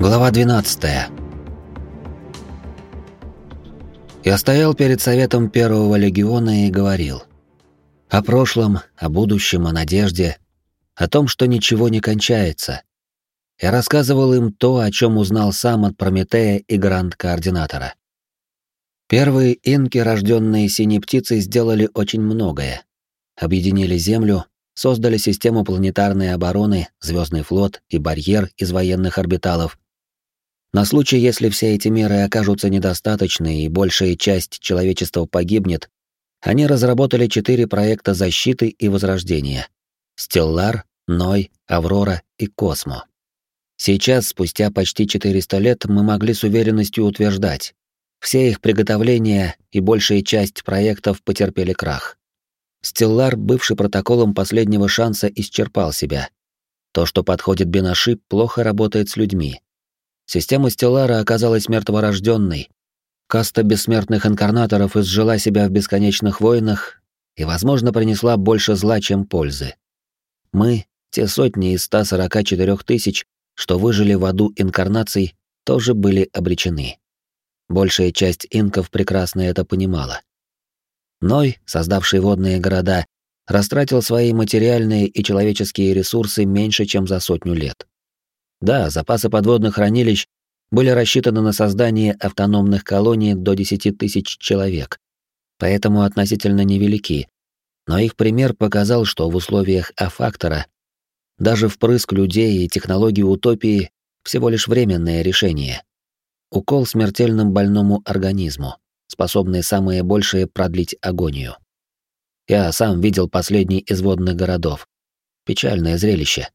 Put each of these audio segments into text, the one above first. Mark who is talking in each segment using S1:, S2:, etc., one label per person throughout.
S1: Глава 12. Я стоял перед советом Первого легиона и говорил о прошлом, о будущем, о надежде, о том, что ничего не кончается. Я рассказывал им то, о чем узнал сам от Прометея и Гранд-координатора. Первые инки, рожденные синей птицей, сделали очень многое. Объединили Землю, создали систему планетарной обороны, звездный флот и барьер из военных орбиталов, на случай, если все эти меры окажутся недостаточны и большая часть человечества погибнет, они разработали четыре проекта защиты и возрождения. Стеллар, Ной, Аврора и Космо. Сейчас, спустя почти 400 лет, мы могли с уверенностью утверждать, все их приготовления и большая часть проектов потерпели крах. Стеллар, бывший протоколом последнего шанса, исчерпал себя. То, что подходит Бенаши, плохо работает с людьми. Система Стеллара оказалась мертворожденной. Каста бессмертных инкарнаторов изжила себя в бесконечных войнах и, возможно, принесла больше зла, чем пользы. Мы, те сотни из 144 тысяч, что выжили в аду инкарнаций, тоже были обречены. Большая часть инков прекрасно это понимала. Ной, создавший водные города, растратил свои материальные и человеческие ресурсы меньше, чем за сотню лет. Да, запасы подводных хранилищ были рассчитаны на создание автономных колоний до 10 тысяч человек, поэтому относительно невелики. Но их пример показал, что в условиях А-фактора даже впрыск людей и технологии утопии всего лишь временное решение. Укол смертельным больному организму, способный самое большее продлить агонию. Я сам видел последний из водных городов. Печальное зрелище.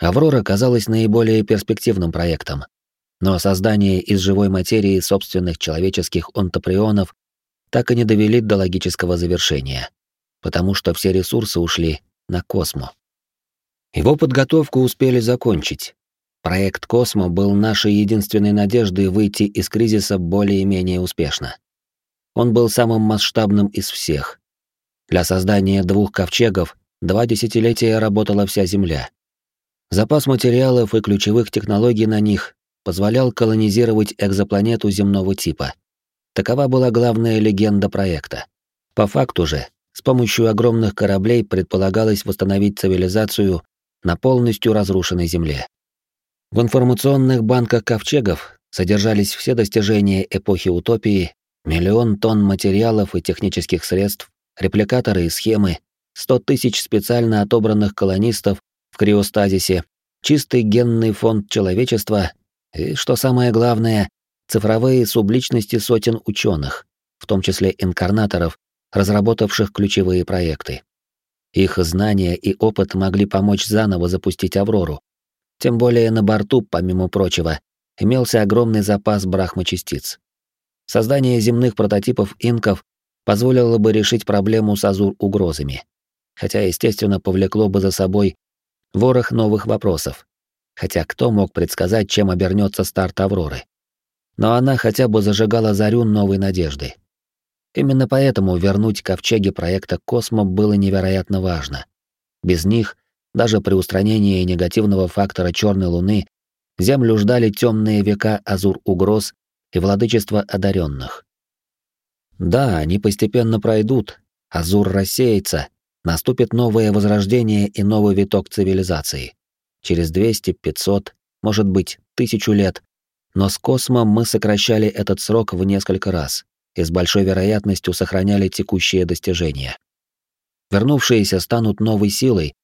S1: Аврора казалась наиболее перспективным проектом. Но создание из живой материи собственных человеческих онтоприонов так и не довели до логического завершения, потому что все ресурсы ушли на Космо. Его подготовку успели закончить. Проект Космо был нашей единственной надеждой выйти из кризиса более-менее успешно. Он был самым масштабным из всех. Для создания двух ковчегов два десятилетия работала вся Земля. Запас материалов и ключевых технологий на них позволял колонизировать экзопланету земного типа. Такова была главная легенда проекта. По факту же, с помощью огромных кораблей предполагалось восстановить цивилизацию на полностью разрушенной Земле. В информационных банках ковчегов содержались все достижения эпохи утопии, миллион тонн материалов и технических средств, репликаторы и схемы, 100 тысяч специально отобранных колонистов криостазисе, чистый генный фонд человечества и, что самое главное, цифровые субличности сотен ученых, в том числе инкарнаторов, разработавших ключевые проекты. Их знания и опыт могли помочь заново запустить Аврору. Тем более на борту, помимо прочего, имелся огромный запас брахмачастиц. Создание земных прототипов инков позволило бы решить проблему с азур-угрозами, хотя, естественно, повлекло бы за собой ворох новых вопросов. Хотя кто мог предсказать, чем обернется старт Авроры? Но она хотя бы зажигала зарю новой надежды. Именно поэтому вернуть ковчеги проекта Космо было невероятно важно. Без них, даже при устранении негативного фактора черной луны, Землю ждали темные века азур-угроз и владычество одаренных. Да, они постепенно пройдут, азур рассеется, наступит новое возрождение и новый виток цивилизации. Через 200, 500, может быть, тысячу лет. Но с космом мы сокращали этот срок в несколько раз и с большой вероятностью сохраняли текущие достижения. Вернувшиеся станут новой силой,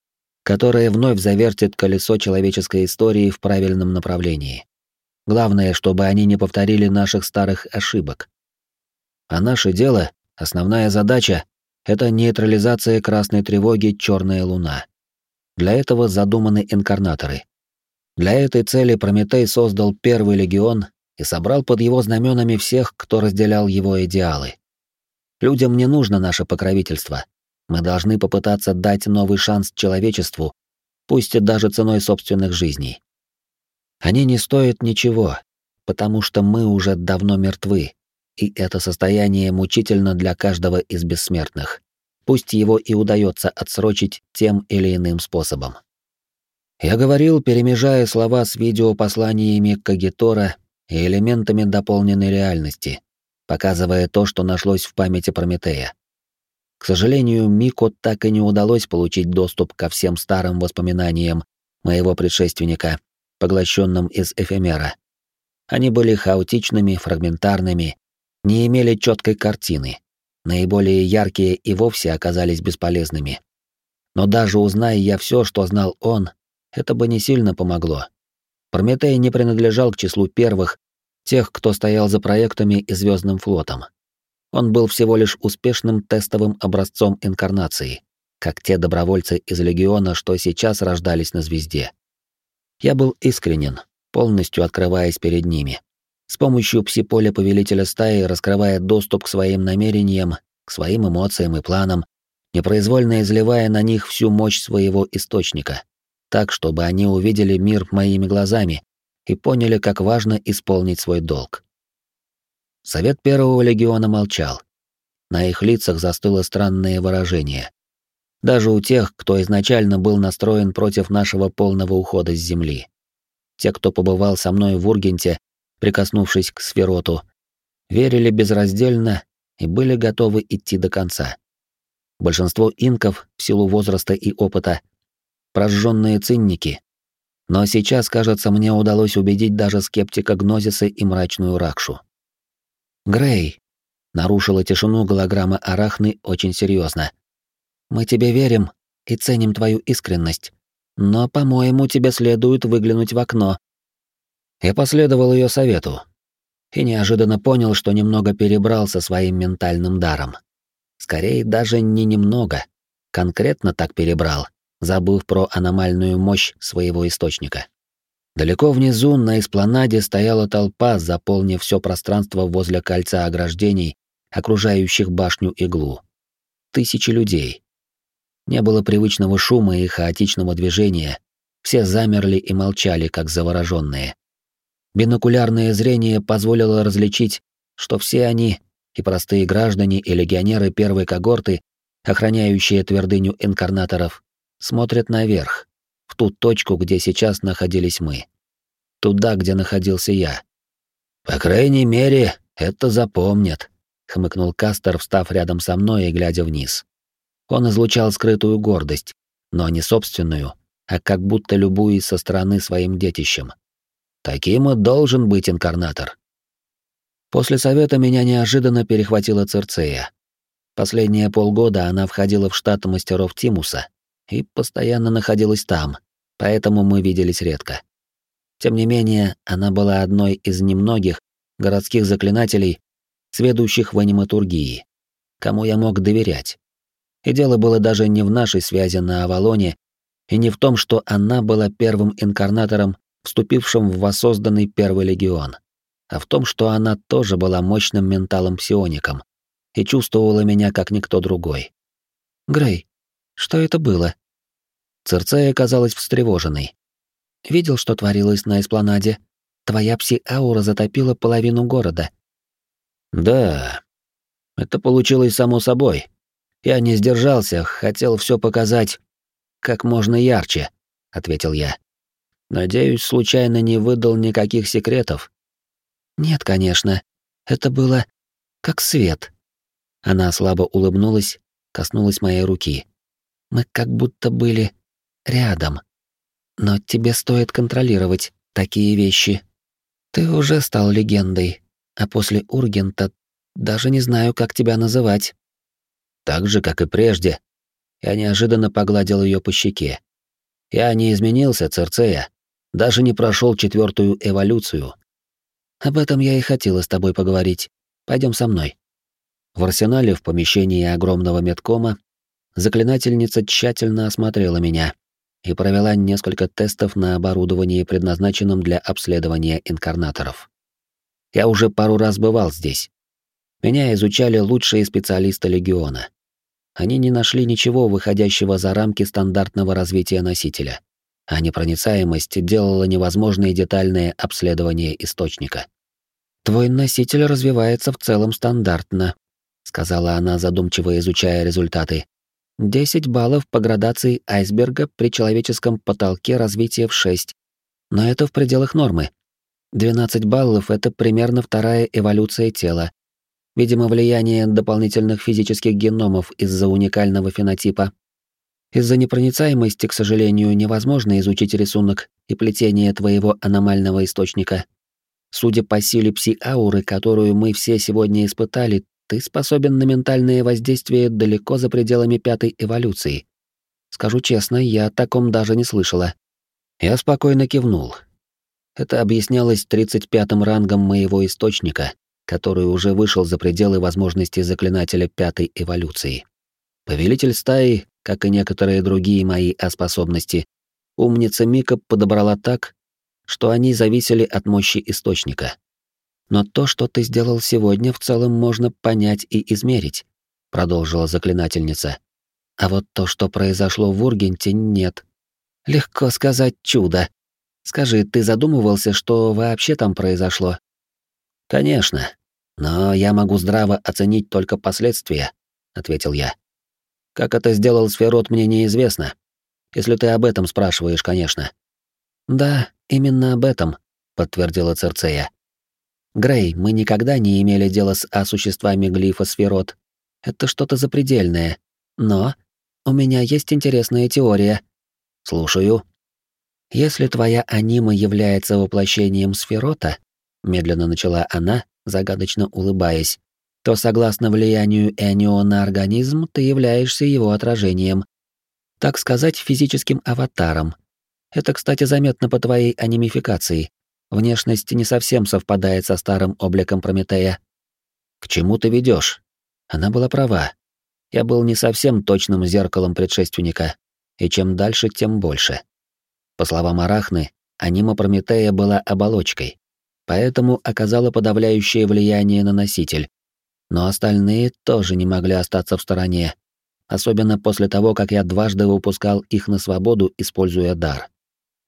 S1: которая вновь завертит колесо человеческой истории в правильном направлении. Главное, чтобы они не повторили наших старых ошибок. А наше дело, основная задача это нейтрализация красной тревоги «Черная луна». Для этого задуманы инкарнаторы. Для этой цели Прометей создал первый легион и собрал под его знаменами всех, кто разделял его идеалы. Людям не нужно наше покровительство. Мы должны попытаться дать новый шанс человечеству, пусть и даже ценой собственных жизней. Они не стоят ничего, потому что мы уже давно мертвы, и это состояние мучительно для каждого из бессмертных. Пусть его и удается отсрочить тем или иным способом. Я говорил, перемежая слова с видеопосланиями Кагитора и элементами дополненной реальности, показывая то, что нашлось в памяти Прометея. К сожалению, Мико так и не удалось получить доступ ко всем старым воспоминаниям моего предшественника, поглощенным из эфемера. Они были хаотичными, фрагментарными, не имели четкой картины. Наиболее яркие и вовсе оказались бесполезными. Но даже узная я все, что знал он, это бы не сильно помогло. Прометей не принадлежал к числу первых, тех, кто стоял за проектами и Звездным флотом. Он был всего лишь успешным тестовым образцом инкарнации, как те добровольцы из Легиона, что сейчас рождались на звезде. Я был искренен, полностью открываясь перед ними. С помощью пси-поля повелителя стаи раскрывая доступ к своим намерениям, к своим эмоциям и планам, непроизвольно изливая на них всю мощь своего источника, так, чтобы они увидели мир моими глазами и поняли, как важно исполнить свой долг. Совет Первого Легиона молчал. На их лицах застыло странное выражение. Даже у тех, кто изначально был настроен против нашего полного ухода с Земли. Те, кто побывал со мной в Ургенте, прикоснувшись к Сфероту, верили безраздельно и были готовы идти до конца. Большинство инков, в силу возраста и опыта, прожженные цинники. Но сейчас, кажется, мне удалось убедить даже скептика Гнозиса и мрачную Ракшу. «Грей», — нарушила тишину голограмма Арахны очень серьезно. «Мы тебе верим и ценим твою искренность, но, по-моему, тебе следует выглянуть в окно». Я последовал ее совету и неожиданно понял, что немного перебрал со своим ментальным даром. Скорее, даже не немного, конкретно так перебрал, забыв про аномальную мощь своего источника. Далеко внизу на эспланаде стояла толпа, заполнив все пространство возле кольца ограждений, окружающих башню иглу. Тысячи людей. Не было привычного шума и хаотичного движения, все замерли и молчали, как завороженные. Бинокулярное зрение позволило различить, что все они, и простые граждане, и легионеры первой когорты, охраняющие твердыню инкарнаторов, смотрят наверх, в ту точку, где сейчас находились мы. Туда, где находился я. По крайней мере, это запомнят, хмыкнул Кастер, встав рядом со мной и глядя вниз. Он излучал скрытую гордость, но не собственную, а как будто любуясь со стороны своим детищем. Таким и должен быть инкарнатор. После совета меня неожиданно перехватила Церцея. Последние полгода она входила в штат мастеров Тимуса, и постоянно находилась там, поэтому мы виделись редко. Тем не менее, она была одной из немногих городских заклинателей, сведущих в аниматургии, кому я мог доверять. И дело было даже не в нашей связи на Авалоне, и не в том, что она была первым инкарнатором, вступившим в воссозданный Первый Легион, а в том, что она тоже была мощным менталом-псиоником и чувствовала меня как никто другой. «Грей, что это было? Церцея казалась встревоженной. Видел, что творилось на эспланаде? Твоя пси-аура затопила половину города. Да. Это получилось само собой. Я не сдержался, хотел все показать как можно ярче, ответил я. Надеюсь, случайно не выдал никаких секретов. Нет, конечно. Это было как свет. Она слабо улыбнулась, коснулась моей руки. Мы как будто были рядом. Но тебе стоит контролировать такие вещи. Ты уже стал легендой, а после Ургента даже не знаю, как тебя называть. Так же, как и прежде. Я неожиданно погладил ее по щеке. Я не изменился, Церцея. Даже не прошел четвертую эволюцию. Об этом я и хотела с тобой поговорить. Пойдем со мной. В арсенале в помещении огромного медкома заклинательница тщательно осмотрела меня и провела несколько тестов на оборудовании, предназначенном для обследования инкарнаторов. Я уже пару раз бывал здесь. Меня изучали лучшие специалисты Легиона. Они не нашли ничего выходящего за рамки стандартного развития носителя, а непроницаемость делала невозможное детальное обследование источника. «Твой носитель развивается в целом стандартно», — сказала она, задумчиво изучая результаты 10 баллов по градации айсберга при человеческом потолке развития в 6. Но это в пределах нормы. 12 баллов — это примерно вторая эволюция тела. Видимо, влияние дополнительных физических геномов из-за уникального фенотипа. Из-за непроницаемости, к сожалению, невозможно изучить рисунок и плетение твоего аномального источника. Судя по силе пси-ауры, которую мы все сегодня испытали, ты способен на ментальное воздействие далеко за пределами пятой эволюции. Скажу честно, я о таком даже не слышала. Я спокойно кивнул. Это объяснялось 35-м рангом моего источника, который уже вышел за пределы возможностей заклинателя пятой эволюции. Повелитель стаи, как и некоторые другие мои способности, умница Мика подобрала так, что они зависели от мощи источника. Но то, что ты сделал сегодня, в целом можно понять и измерить, продолжила заклинательница. А вот то, что произошло в Ургенте, нет. Легко сказать чудо. Скажи, ты задумывался, что вообще там произошло? Конечно. Но я могу здраво оценить только последствия, ответил я. Как это сделал Сферот, мне неизвестно. Если ты об этом спрашиваешь, конечно. Да, именно об этом, подтвердила Церцея. Грей, мы никогда не имели дела с осуществами глифа Сферот. Это что-то запредельное. Но у меня есть интересная теория. Слушаю. Если твоя анима является воплощением Сферота, медленно начала она, загадочно улыбаясь, то согласно влиянию Энио на организм, ты являешься его отражением. Так сказать, физическим аватаром. Это, кстати, заметно по твоей анимификации. Внешность не совсем совпадает со старым обликом Прометея. К чему ты ведешь? Она была права. Я был не совсем точным зеркалом предшественника, и чем дальше, тем больше. По словам Арахны, анима Прометея была оболочкой, поэтому оказала подавляющее влияние на носитель. Но остальные тоже не могли остаться в стороне, особенно после того, как я дважды выпускал их на свободу, используя дар.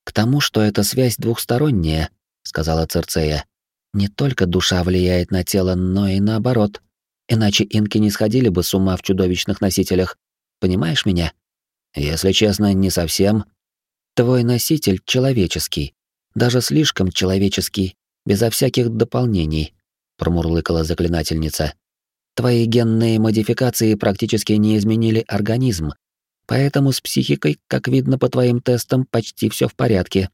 S1: К тому, что эта связь двухсторонняя, сказала Церцея. Не только душа влияет на тело, но и наоборот. Иначе инки не сходили бы с ума в чудовищных носителях. Понимаешь меня? Если честно, не совсем. Твой носитель человеческий, даже слишком человеческий, безо всяких дополнений, промурлыкала заклинательница. Твои генные модификации практически не изменили организм, поэтому с психикой, как видно по твоим тестам, почти все в порядке.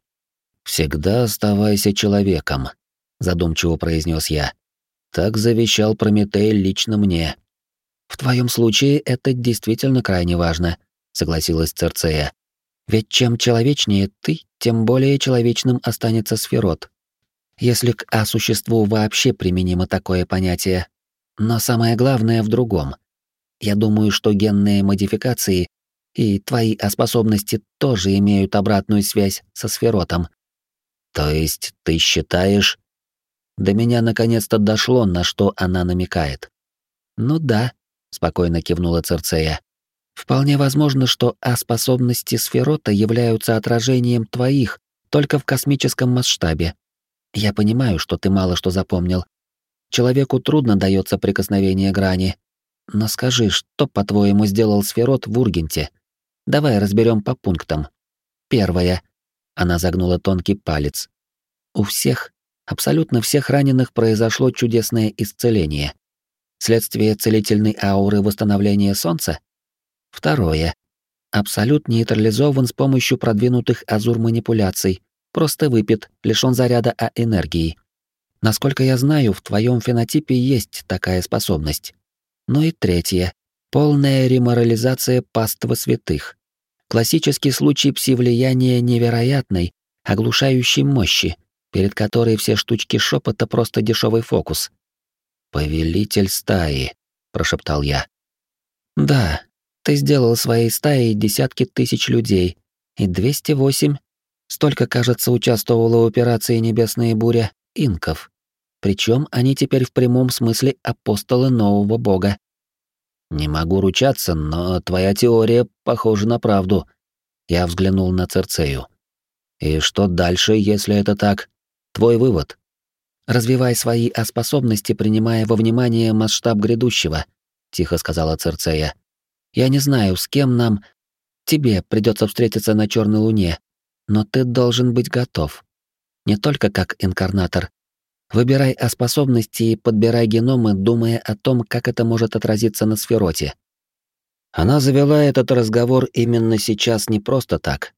S1: «Всегда оставайся человеком», — задумчиво произнес я. «Так завещал Прометей лично мне». «В твоем случае это действительно крайне важно», — согласилась Церцея. «Ведь чем человечнее ты, тем более человечным останется сферот. Если к А-существу вообще применимо такое понятие. Но самое главное в другом. Я думаю, что генные модификации и твои способности тоже имеют обратную связь со сферотом. То есть ты считаешь... До меня наконец-то дошло, на что она намекает. Ну да, спокойно кивнула Церцея. Вполне возможно, что А-способности сферота являются отражением твоих, только в космическом масштабе. Я понимаю, что ты мало что запомнил. Человеку трудно дается прикосновение грани. Но скажи, что, по-твоему, сделал сферот в Ургенте? Давай разберем по пунктам. Первое. Она загнула тонкий палец. У всех, абсолютно всех раненых произошло чудесное исцеление. Следствие целительной ауры восстановления солнца? Второе. Абсолют нейтрализован с помощью продвинутых азур-манипуляций, просто выпит, лишён заряда а энергии. Насколько я знаю, в твоем фенотипе есть такая способность. Ну и третье. Полная реморализация паства святых. Классический случай пси-влияния невероятной, оглушающей мощи, перед которой все штучки шепота просто дешевый фокус. «Повелитель стаи», — прошептал я. «Да, ты сделал своей стаей десятки тысяч людей, и 208, столько, кажется, участвовало в операции «Небесная буря» инков. Причем они теперь в прямом смысле апостолы нового бога. Не могу ручаться, но твоя теория похожа на правду. Я взглянул на Церцею. И что дальше, если это так? Твой вывод. Развивай свои способности, принимая во внимание масштаб грядущего, тихо сказала Церцея. Я не знаю, с кем нам... Тебе придется встретиться на Черной Луне, но ты должен быть готов. Не только как инкарнатор. Выбирай о способности и подбирай геномы, думая о том, как это может отразиться на сфероте. Она завела этот разговор именно сейчас не просто так.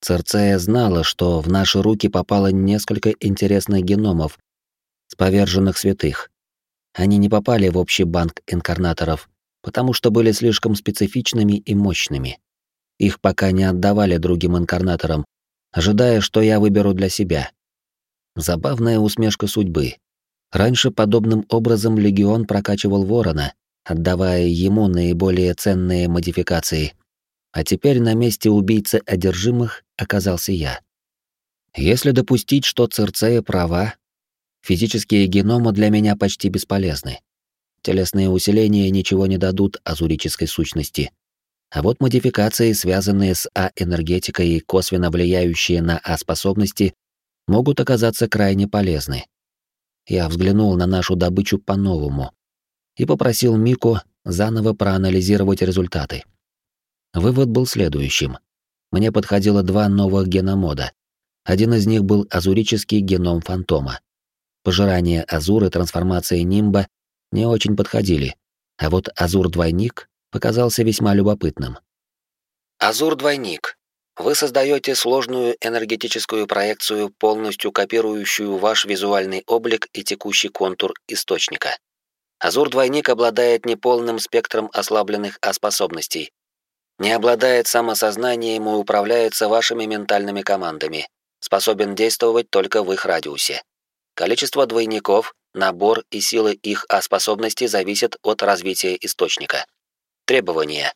S1: Церцея знала, что в наши руки попало несколько интересных геномов с поверженных святых. Они не попали в общий банк инкарнаторов, потому что были слишком специфичными и мощными. Их пока не отдавали другим инкарнаторам, ожидая, что я выберу для себя. Забавная усмешка судьбы. Раньше подобным образом легион прокачивал ворона, отдавая ему наиболее ценные модификации. А теперь на месте убийцы одержимых оказался я. Если допустить, что Церцея права, физические геномы для меня почти бесполезны. Телесные усиления ничего не дадут азурической сущности. А вот модификации, связанные с А-энергетикой и косвенно влияющие на А-способности, могут оказаться крайне полезны. Я взглянул на нашу добычу по-новому и попросил Мику заново проанализировать результаты. Вывод был следующим. Мне подходило два новых геномода. Один из них был азурический геном фантома. Пожирание азур и трансформация нимба не очень подходили, а вот азур-двойник показался весьма любопытным. Азур-двойник. Вы создаете сложную энергетическую проекцию, полностью копирующую ваш визуальный облик и текущий контур источника. Азур-двойник обладает неполным спектром ослабленных А-способностей, не обладает самосознанием и управляется вашими ментальными командами, способен действовать только в их радиусе. Количество двойников, набор и силы их А-способностей зависят от развития источника. Требования.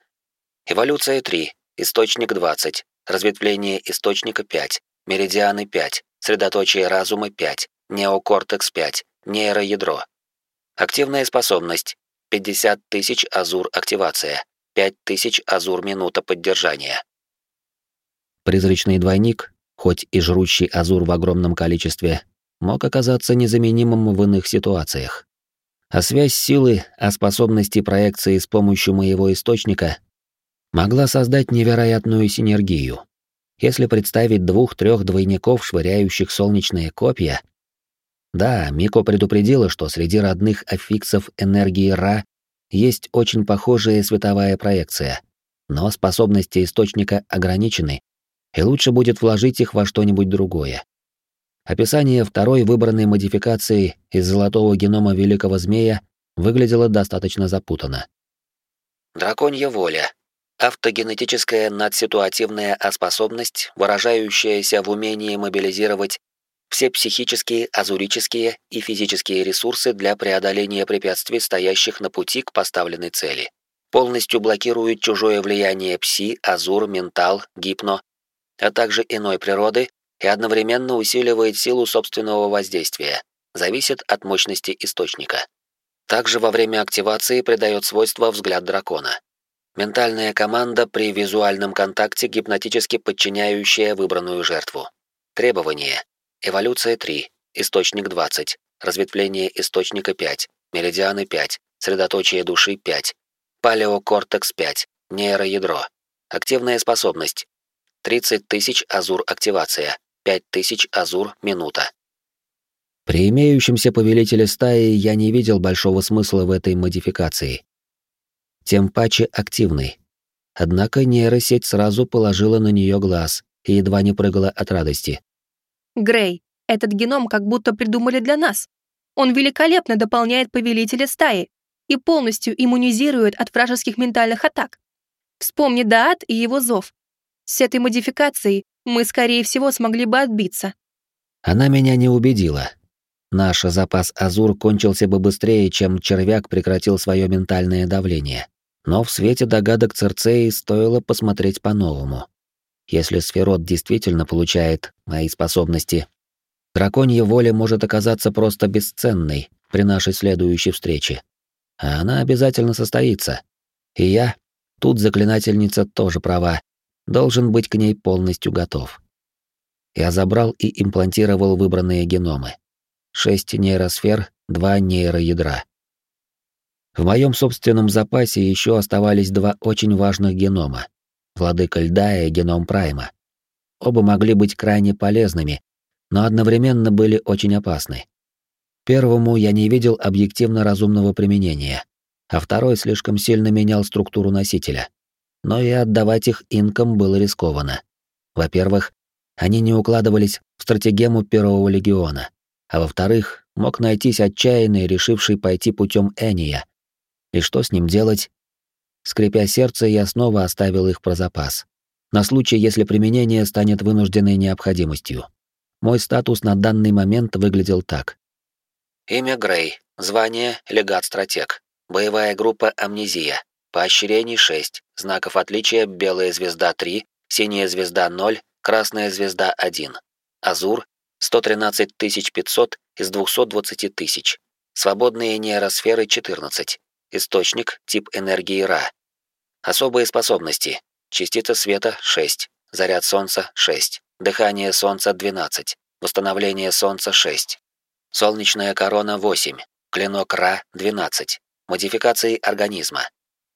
S1: Эволюция 3, источник 20, разветвление источника 5, меридианы 5, средоточие разума 5, неокортекс 5, нейроядро. Активная способность 50 тысяч азур активация, 5000 азур минута поддержания. Призрачный двойник, хоть и жрущий азур в огромном количестве, мог оказаться незаменимым в иных ситуациях. А связь силы, а способности проекции с помощью моего источника могла создать невероятную синергию. Если представить двух-трех двойников, швыряющих солнечные копья... Да, Мико предупредила, что среди родных аффиксов энергии Ра есть очень похожая световая проекция, но способности источника ограничены, и лучше будет вложить их во что-нибудь другое. Описание второй выбранной модификации из золотого генома великого змея выглядело достаточно запутанно. Драконья воля. Автогенетическая надситуативная способность, выражающаяся в умении мобилизировать все психические, азурические и физические ресурсы для преодоления препятствий, стоящих на пути к поставленной цели. Полностью блокирует чужое влияние пси, азур, ментал, гипно, а также иной природы и одновременно усиливает силу собственного воздействия. Зависит от мощности источника. Также во время активации придает свойства взгляд дракона. Ментальная команда при визуальном контакте гипнотически подчиняющая выбранную жертву. Требования. Эволюция 3, источник 20, разветвление источника 5, меридианы 5, средоточие души 5, палеокортекс 5, нейроядро. Активная способность. 30 тысяч азур активация, 5 тысяч азур минута. При имеющемся повелителе стаи я не видел большого смысла в этой модификации. Тем паче активный. Однако нейросеть сразу положила на нее глаз и едва не прыгала от радости.
S2: Грей, этот геном как будто придумали для нас. Он великолепно дополняет повелителя стаи и полностью иммунизирует от вражеских ментальных атак. Вспомни Даат и его зов. С этой модификацией мы, скорее всего, смогли бы отбиться.
S1: Она меня не убедила. Наш запас Азур кончился бы быстрее, чем червяк прекратил свое ментальное давление. Но в свете догадок Церцеи стоило посмотреть по-новому. Если сферот действительно получает мои способности, драконья воля может оказаться просто бесценной при нашей следующей встрече. А она обязательно состоится. И я, тут заклинательница тоже права, должен быть к ней полностью готов. Я забрал и имплантировал выбранные геномы. Шесть нейросфер, два нейроядра. В моем собственном запасе еще оставались два очень важных генома — Владыка Льда и геном Прайма. Оба могли быть крайне полезными, но одновременно были очень опасны. Первому я не видел объективно разумного применения, а второй слишком сильно менял структуру носителя. Но и отдавать их инкам было рискованно. Во-первых, они не укладывались в стратегему Первого легиона, а во-вторых, мог найтись отчаянный, решивший пойти путем Эния. И что с ним делать? Скрипя сердце, я снова оставил их про запас. На случай, если применение станет вынужденной необходимостью. Мой статус на данный момент выглядел так. Имя Грей, звание легат-стратег, боевая группа Амнезия, поощрений 6, знаков отличия белая звезда 3, синяя звезда 0, красная звезда 1. Азур 113 500 из 220 тысяч. Свободные нейросферы 14. Источник тип энергии Ра. Особые способности. Частица света 6, заряд солнца 6, Дыхание Солнца 12. Восстановление Солнца 6. Солнечная корона 8. Клинок Ра 12. Модификации организма.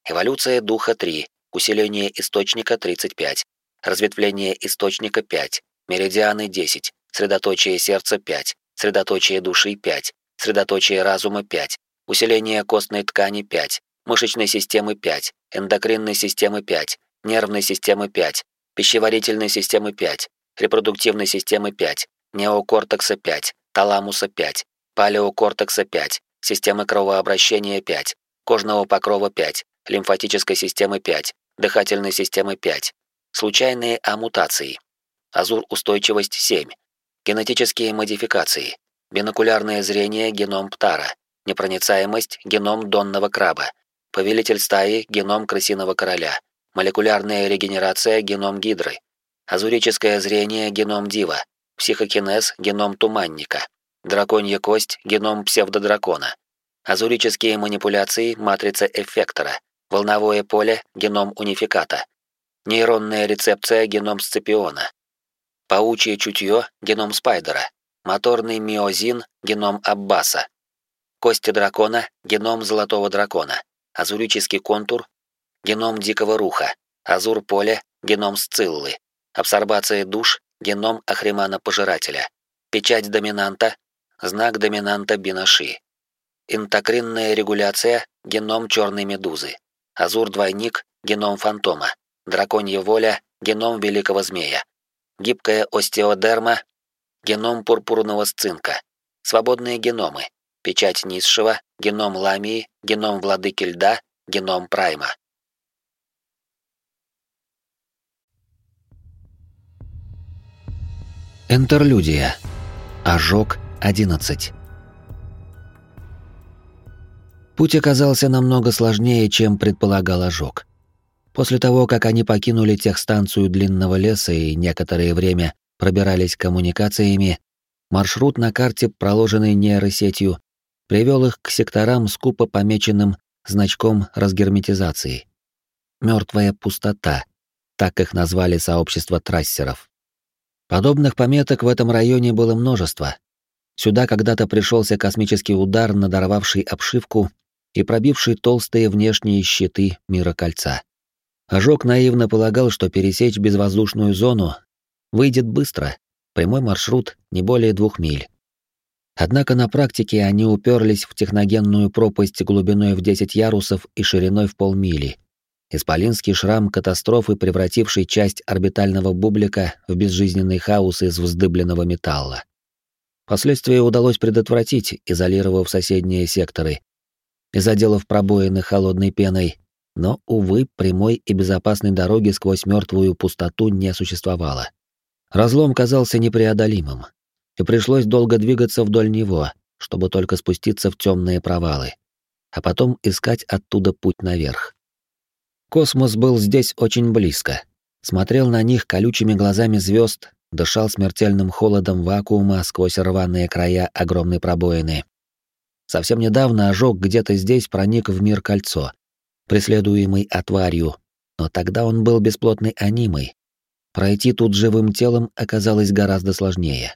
S1: Эволюция духа 3. Усиление источника 35. Разветвление источника 5. Меридианы 10. Средоточие сердца 5. Средоточие души 5. Средоточие разума 5. Усиление костной ткани 5. Мышечной системы 5. Эндокринной системы 5. Нервной системы 5. Пищеварительной системы 5 репродуктивной системы 5, неокортекса 5, таламуса 5, палеокортекса 5, системы кровообращения 5, кожного покрова 5, лимфатической системы 5, дыхательной системы 5, случайные амутации, азур-устойчивость 7, генетические модификации, бинокулярное зрение геном птара, непроницаемость геном донного краба, повелитель стаи геном крысиного короля, молекулярная регенерация геном гидры, Азурическое зрение – геном дива, психокинез – геном туманника, драконья кость – геном псевдодракона, азурические манипуляции – матрица эффектора, волновое поле – геном унификата, нейронная рецепция – геном сципиона, паучье чутье – геном спайдера, моторный миозин – геном аббаса, кости дракона – геном золотого дракона, азурический контур – геном дикого руха, азур поле – геном сциллы, Абсорбация душ, геном Ахримана-пожирателя. Печать доминанта, знак доминанта Бинаши. Интокринная регуляция, геном черной медузы. Азур-двойник, геном фантома. Драконья воля, геном великого змея. Гибкая остеодерма, геном пурпурного сцинка. Свободные геномы. Печать низшего, геном ламии, геном владыки льда, геном прайма. Интерлюдия. Ожог 11. Путь оказался намного сложнее, чем предполагал ожог. После того, как они покинули техстанцию длинного леса и некоторое время пробирались коммуникациями, маршрут на карте, проложенный нейросетью, привел их к секторам, скупо помеченным значком разгерметизации. Мертвая пустота, так их назвали сообщество трассеров. Подобных пометок в этом районе было множество. Сюда когда-то пришелся космический удар, надорвавший обшивку и пробивший толстые внешние щиты мира кольца. Ожог наивно полагал, что пересечь безвоздушную зону выйдет быстро, прямой маршрут не более двух миль. Однако на практике они уперлись в техногенную пропасть глубиной в 10 ярусов и шириной в полмили, Исполинский шрам катастрофы, превративший часть орбитального бублика в безжизненный хаос из вздыбленного металла. Последствия удалось предотвратить, изолировав соседние секторы и заделав пробоины холодной пеной, но, увы, прямой и безопасной дороги сквозь мертвую пустоту не существовало. Разлом казался непреодолимым, и пришлось долго двигаться вдоль него, чтобы только спуститься в темные провалы, а потом искать оттуда путь наверх. Космос был здесь очень близко. Смотрел на них колючими глазами звезд, дышал смертельным холодом вакуума сквозь рваные края огромной пробоины. Совсем недавно ожог где-то здесь проник в мир кольцо, преследуемый отварью, но тогда он был бесплотной анимой. Пройти тут живым телом оказалось гораздо сложнее.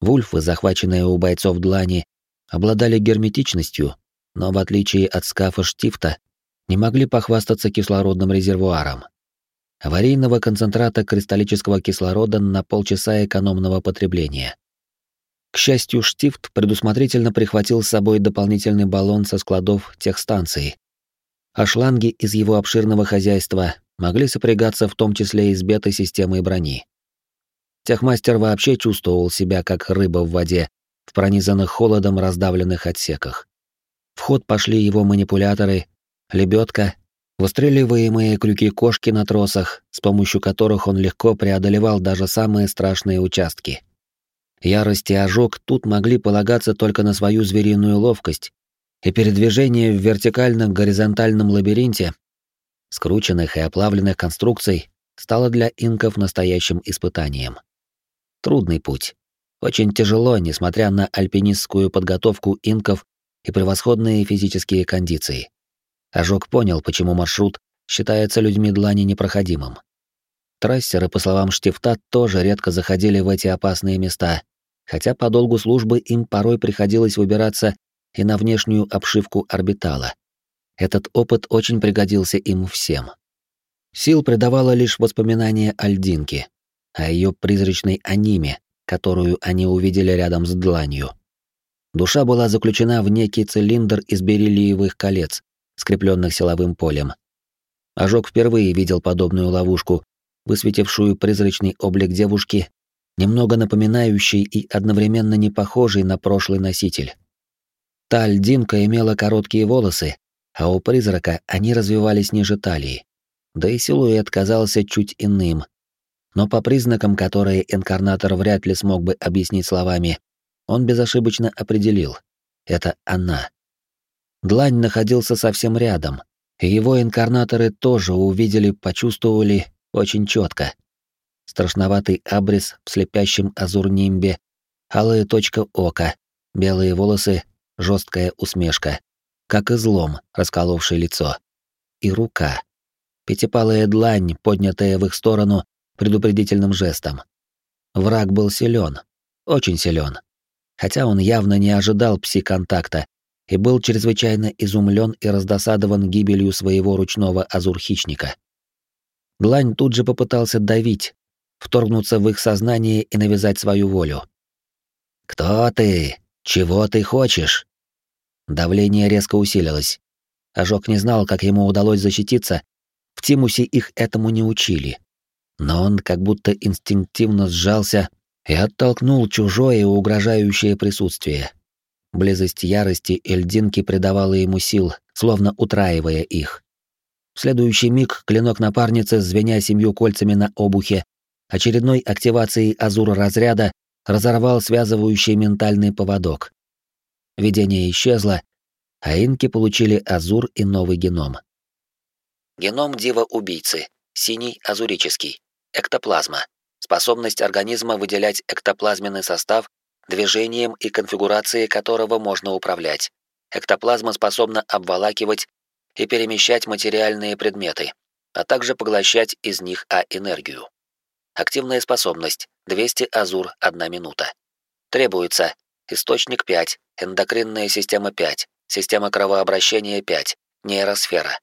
S1: Вульфы, захваченные у бойцов длани, обладали герметичностью, но в отличие от скафа Штифта, не могли похвастаться кислородным резервуаром. Аварийного концентрата кристаллического кислорода на полчаса экономного потребления. К счастью, Штифт предусмотрительно прихватил с собой дополнительный баллон со складов техстанции, а шланги из его обширного хозяйства могли сопрягаться в том числе и с бета-системой брони. Техмастер вообще чувствовал себя как рыба в воде в пронизанных холодом раздавленных отсеках. В ход пошли его манипуляторы, лебедка, выстреливаемые крюки кошки на тросах, с помощью которых он легко преодолевал даже самые страшные участки. Ярость и ожог тут могли полагаться только на свою звериную ловкость, и передвижение в вертикально-горизонтальном лабиринте скрученных и оплавленных конструкций стало для инков настоящим испытанием. Трудный путь. Очень тяжело, несмотря на альпинистскую подготовку инков и превосходные физические кондиции. Ожог понял, почему маршрут считается людьми длани непроходимым. Трассеры, по словам Штифта, тоже редко заходили в эти опасные места, хотя по долгу службы им порой приходилось выбираться и на внешнюю обшивку орбитала. Этот опыт очень пригодился им всем. Сил придавало лишь воспоминание о льдинке, о ее призрачной аниме, которую они увидели рядом с дланью. Душа была заключена в некий цилиндр из бериллиевых колец, скрепленных силовым полем. Ожог впервые видел подобную ловушку, высветившую призрачный облик девушки, немного напоминающий и одновременно не похожий на прошлый носитель. Та льдинка имела короткие волосы, а у призрака они развивались ниже талии. Да и силуэт казался чуть иным. Но по признакам, которые инкарнатор вряд ли смог бы объяснить словами, он безошибочно определил — это она. Длань находился совсем рядом, и его инкарнаторы тоже увидели, почувствовали очень четко. Страшноватый абрис в слепящем азурнимбе, алая точка ока, белые волосы, жесткая усмешка, как излом, расколовший лицо. И рука. Пятипалая длань, поднятая в их сторону предупредительным жестом. Враг был силен, очень силен. Хотя он явно не ожидал пси-контакта и был чрезвычайно изумлен и раздосадован гибелью своего ручного азур-хищника. Длань тут же попытался давить, вторгнуться в их сознание и навязать свою волю. «Кто ты? Чего ты хочешь?» Давление резко усилилось. Ожог не знал, как ему удалось защититься. В Тимусе их этому не учили. Но он как будто инстинктивно сжался и оттолкнул чужое угрожающее присутствие. Близость ярости и льдинки придавала ему сил, словно утраивая их. В следующий миг клинок напарницы, звеня семью кольцами на обухе, очередной активацией азура разряда разорвал связывающий ментальный поводок. Видение исчезло, а инки получили азур и новый геном. Геном дива-убийцы, синий азурический, эктоплазма. Способность организма выделять эктоплазменный состав, движением и конфигурацией которого можно управлять. Эктоплазма способна обволакивать и перемещать материальные предметы, а также поглощать из них А-энергию. Активная способность 200 азур 1 минута. Требуется источник 5, эндокринная система 5, система кровообращения 5, нейросфера.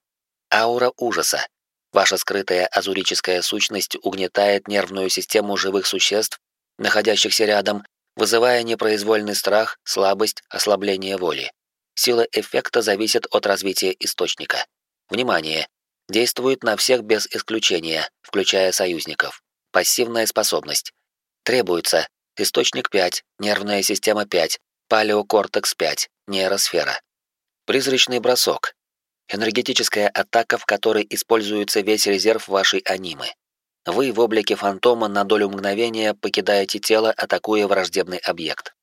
S1: Аура ужаса. Ваша скрытая азурическая сущность угнетает нервную систему живых существ, находящихся рядом, вызывая непроизвольный страх, слабость, ослабление воли. Сила эффекта зависит от развития источника. Внимание! Действует на всех без исключения, включая союзников. Пассивная способность. Требуется источник 5, нервная система 5, палеокортекс 5, нейросфера. Призрачный бросок. Энергетическая атака, в которой используется весь резерв вашей анимы. Вы в облике фантома на долю мгновения покидаете тело, атакуя враждебный объект.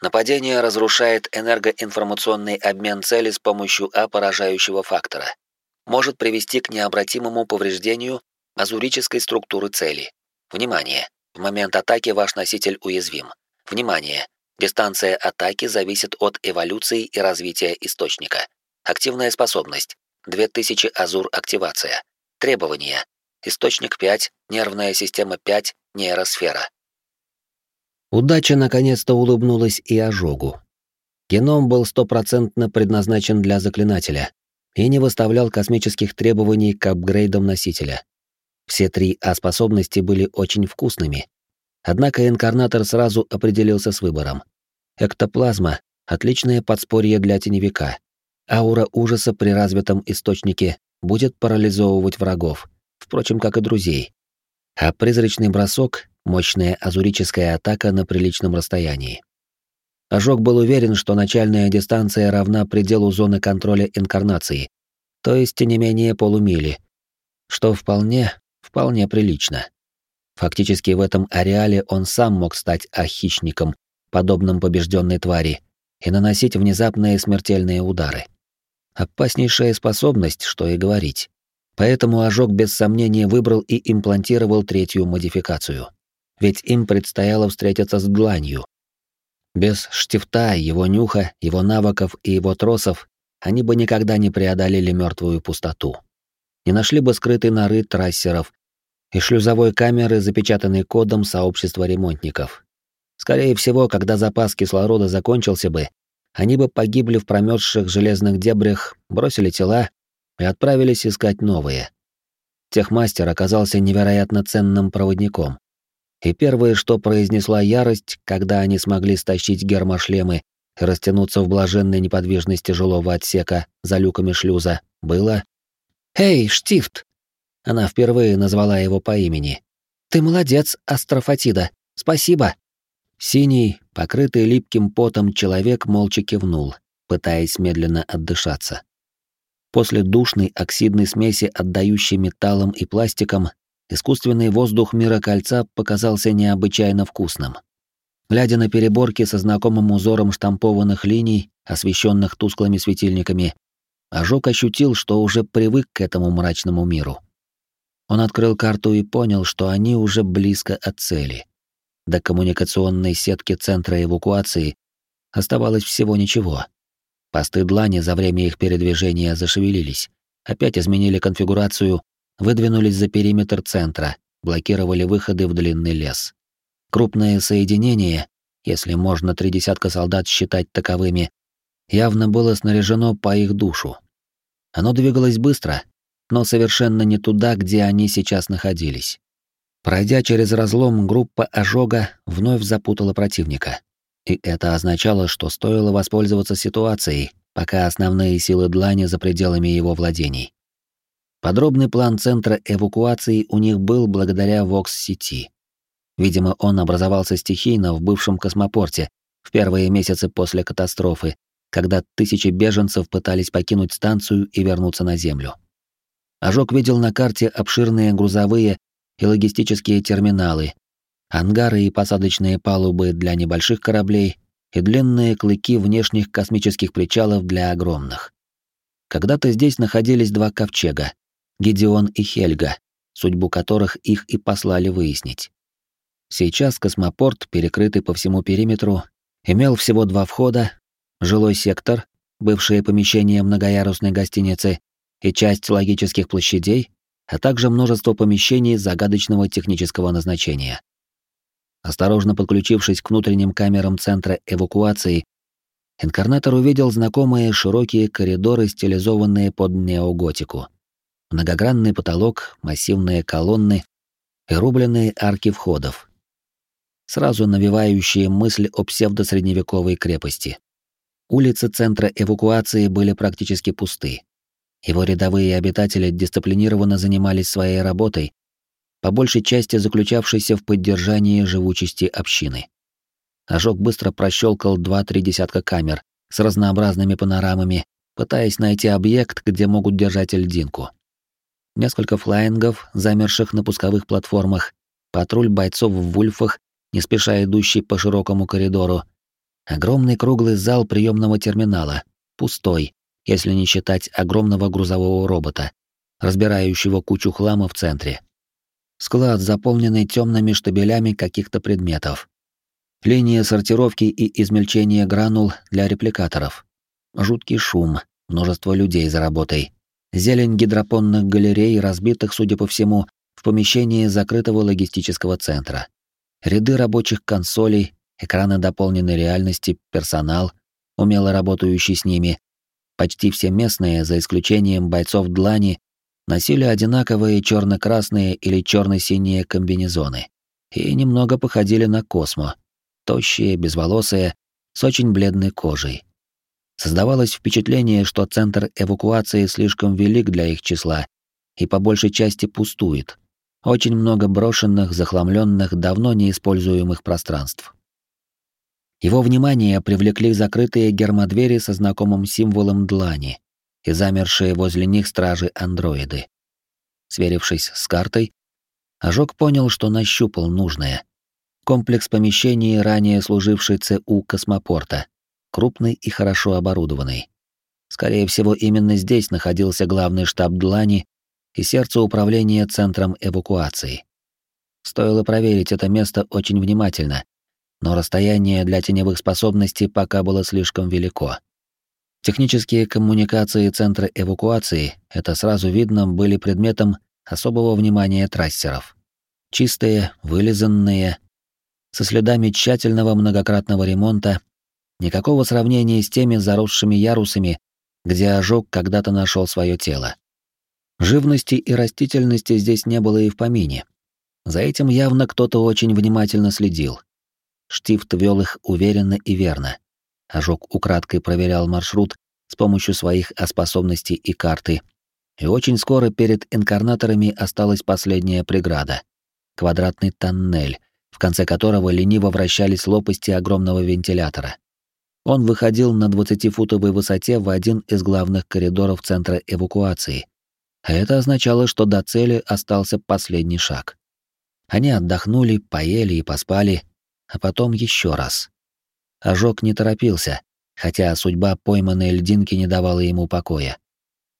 S1: Нападение разрушает энергоинформационный обмен цели с помощью А поражающего фактора. Может привести к необратимому повреждению азурической структуры цели. Внимание! В момент атаки ваш носитель уязвим. Внимание! Дистанция атаки зависит от эволюции и развития источника. Активная способность. 2000 азур активация. Требования. Источник 5, нервная система 5, нейросфера. Удача наконец-то улыбнулась и ожогу. Геном был стопроцентно предназначен для заклинателя и не выставлял космических требований к апгрейдам носителя. Все три А-способности были очень вкусными. Однако инкарнатор сразу определился с выбором. Эктоплазма — отличное подспорье для теневика. Аура ужаса при развитом источнике будет парализовывать врагов, впрочем, как и друзей. А призрачный бросок — мощная азурическая атака на приличном расстоянии. Ожог был уверен, что начальная дистанция равна пределу зоны контроля инкарнации, то есть не менее полумили, что вполне, вполне прилично. Фактически в этом ареале он сам мог стать ахищником, подобным побежденной твари, и наносить внезапные смертельные удары. Опаснейшая способность, что и говорить. Поэтому ожог без сомнения выбрал и имплантировал третью модификацию. Ведь им предстояло встретиться с дланью, без штифта, его нюха, его навыков и его тросов они бы никогда не преодолели мертвую пустоту. Не нашли бы скрытый норы трассеров и шлюзовой камеры, запечатанной кодом сообщества ремонтников. Скорее всего, когда запас кислорода закончился бы, они бы погибли в промерзших железных дебрях, бросили тела и отправились искать новые. Техмастер оказался невероятно ценным проводником. И первое, что произнесла ярость, когда они смогли стащить гермошлемы и растянуться в блаженной неподвижности жилого отсека за люками шлюза, было «Эй, Штифт!» Она впервые назвала его по имени. «Ты молодец, Астрофатида! Спасибо!» Синий, покрытый липким потом человек молча кивнул, пытаясь медленно отдышаться. После душной оксидной смеси, отдающей металлом и пластиком, искусственный воздух мира кольца показался необычайно вкусным. Глядя на переборки со знакомым узором штампованных линий, освещенных тусклыми светильниками, Ожог ощутил, что уже привык к этому мрачному миру. Он открыл карту и понял, что они уже близко от цели. До коммуникационной сетки центра эвакуации оставалось всего ничего. Посты длани за время их передвижения зашевелились, опять изменили конфигурацию выдвинулись за периметр центра, блокировали выходы в длинный лес. Крупное соединение, если можно три десятка солдат считать таковыми, явно было снаряжено по их душу. Оно двигалось быстро, но совершенно не туда, где они сейчас находились. Пройдя через разлом, группа ожога вновь запутала противника. И это означало, что стоило воспользоваться ситуацией, пока основные силы длани за пределами его владений. Подробный план центра эвакуации у них был благодаря Вокс-сети. Видимо, он образовался стихийно в бывшем космопорте в первые месяцы после катастрофы, когда тысячи беженцев пытались покинуть станцию и вернуться на Землю. Ожог видел на карте обширные грузовые и логистические терминалы, ангары и посадочные палубы для небольших кораблей и длинные клыки внешних космических причалов для огромных. Когда-то здесь находились два ковчега, Гедеон и Хельга, судьбу которых их и послали выяснить. Сейчас космопорт, перекрытый по всему периметру, имел всего два входа, жилой сектор, бывшее помещение многоярусной гостиницы и часть логических площадей, а также множество помещений загадочного технического назначения. Осторожно подключившись к внутренним камерам центра эвакуации, инкарнатор увидел знакомые широкие коридоры, стилизованные под неоготику многогранный потолок, массивные колонны и рубленные арки входов, сразу навевающие мысль о псевдосредневековой крепости. Улицы центра эвакуации были практически пусты. Его рядовые обитатели дисциплинированно занимались своей работой, по большей части заключавшейся в поддержании живучести общины. Ожог быстро прощелкал два-три десятка камер с разнообразными панорамами, пытаясь найти объект, где могут держать льдинку несколько флайингов, замерших на пусковых платформах, патруль бойцов в вульфах, не спеша идущий по широкому коридору, огромный круглый зал приемного терминала, пустой, если не считать огромного грузового робота, разбирающего кучу хлама в центре. Склад, заполненный темными штабелями каких-то предметов. Линия сортировки и измельчения гранул для репликаторов. Жуткий шум, множество людей за работой зелень гидропонных галерей, разбитых, судя по всему, в помещении закрытого логистического центра. Ряды рабочих консолей, экраны дополненной реальности, персонал, умело работающий с ними. Почти все местные, за исключением бойцов Длани, носили одинаковые черно-красные или черно-синие комбинезоны и немного походили на космо, тощие, безволосые, с очень бледной кожей. Создавалось впечатление, что центр эвакуации слишком велик для их числа и по большей части пустует. Очень много брошенных, захламленных, давно неиспользуемых пространств. Его внимание привлекли закрытые гермодвери со знакомым символом длани и замершие возле них стражи-андроиды. Сверившись с картой, Ожог понял, что нащупал нужное. Комплекс помещений, ранее служивший ЦУ космопорта, крупный и хорошо оборудованный. Скорее всего, именно здесь находился главный штаб Длани и сердце управления центром эвакуации. Стоило проверить это место очень внимательно, но расстояние для теневых способностей пока было слишком велико. Технические коммуникации центра эвакуации, это сразу видно, были предметом особого внимания трассеров. Чистые, вылизанные, со следами тщательного многократного ремонта, никакого сравнения с теми заросшими ярусами, где ожог когда-то нашел свое тело. Живности и растительности здесь не было и в помине. За этим явно кто-то очень внимательно следил. Штифт вел их уверенно и верно. Ожог украдкой проверял маршрут с помощью своих способностей и карты. И очень скоро перед инкарнаторами осталась последняя преграда — квадратный тоннель, в конце которого лениво вращались лопасти огромного вентилятора. Он выходил на 20-футовой высоте в один из главных коридоров центра эвакуации. А это означало, что до цели остался последний шаг. Они отдохнули, поели и поспали, а потом еще раз. Ожог не торопился, хотя судьба пойманной льдинки не давала ему покоя.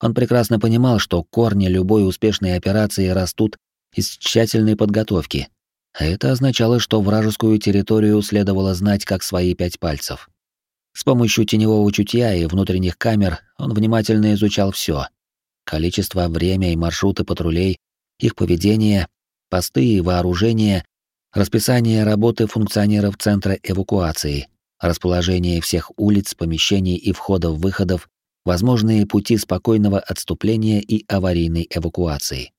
S1: Он прекрасно понимал, что корни любой успешной операции растут из тщательной подготовки, а это означало, что вражескую территорию следовало знать как свои пять пальцев. С помощью теневого чутья и внутренних камер он внимательно изучал все: количество, время и маршруты патрулей, их поведение, посты и вооружение, расписание работы функционеров центра эвакуации, расположение всех улиц, помещений и входов-выходов, возможные пути спокойного отступления и аварийной эвакуации.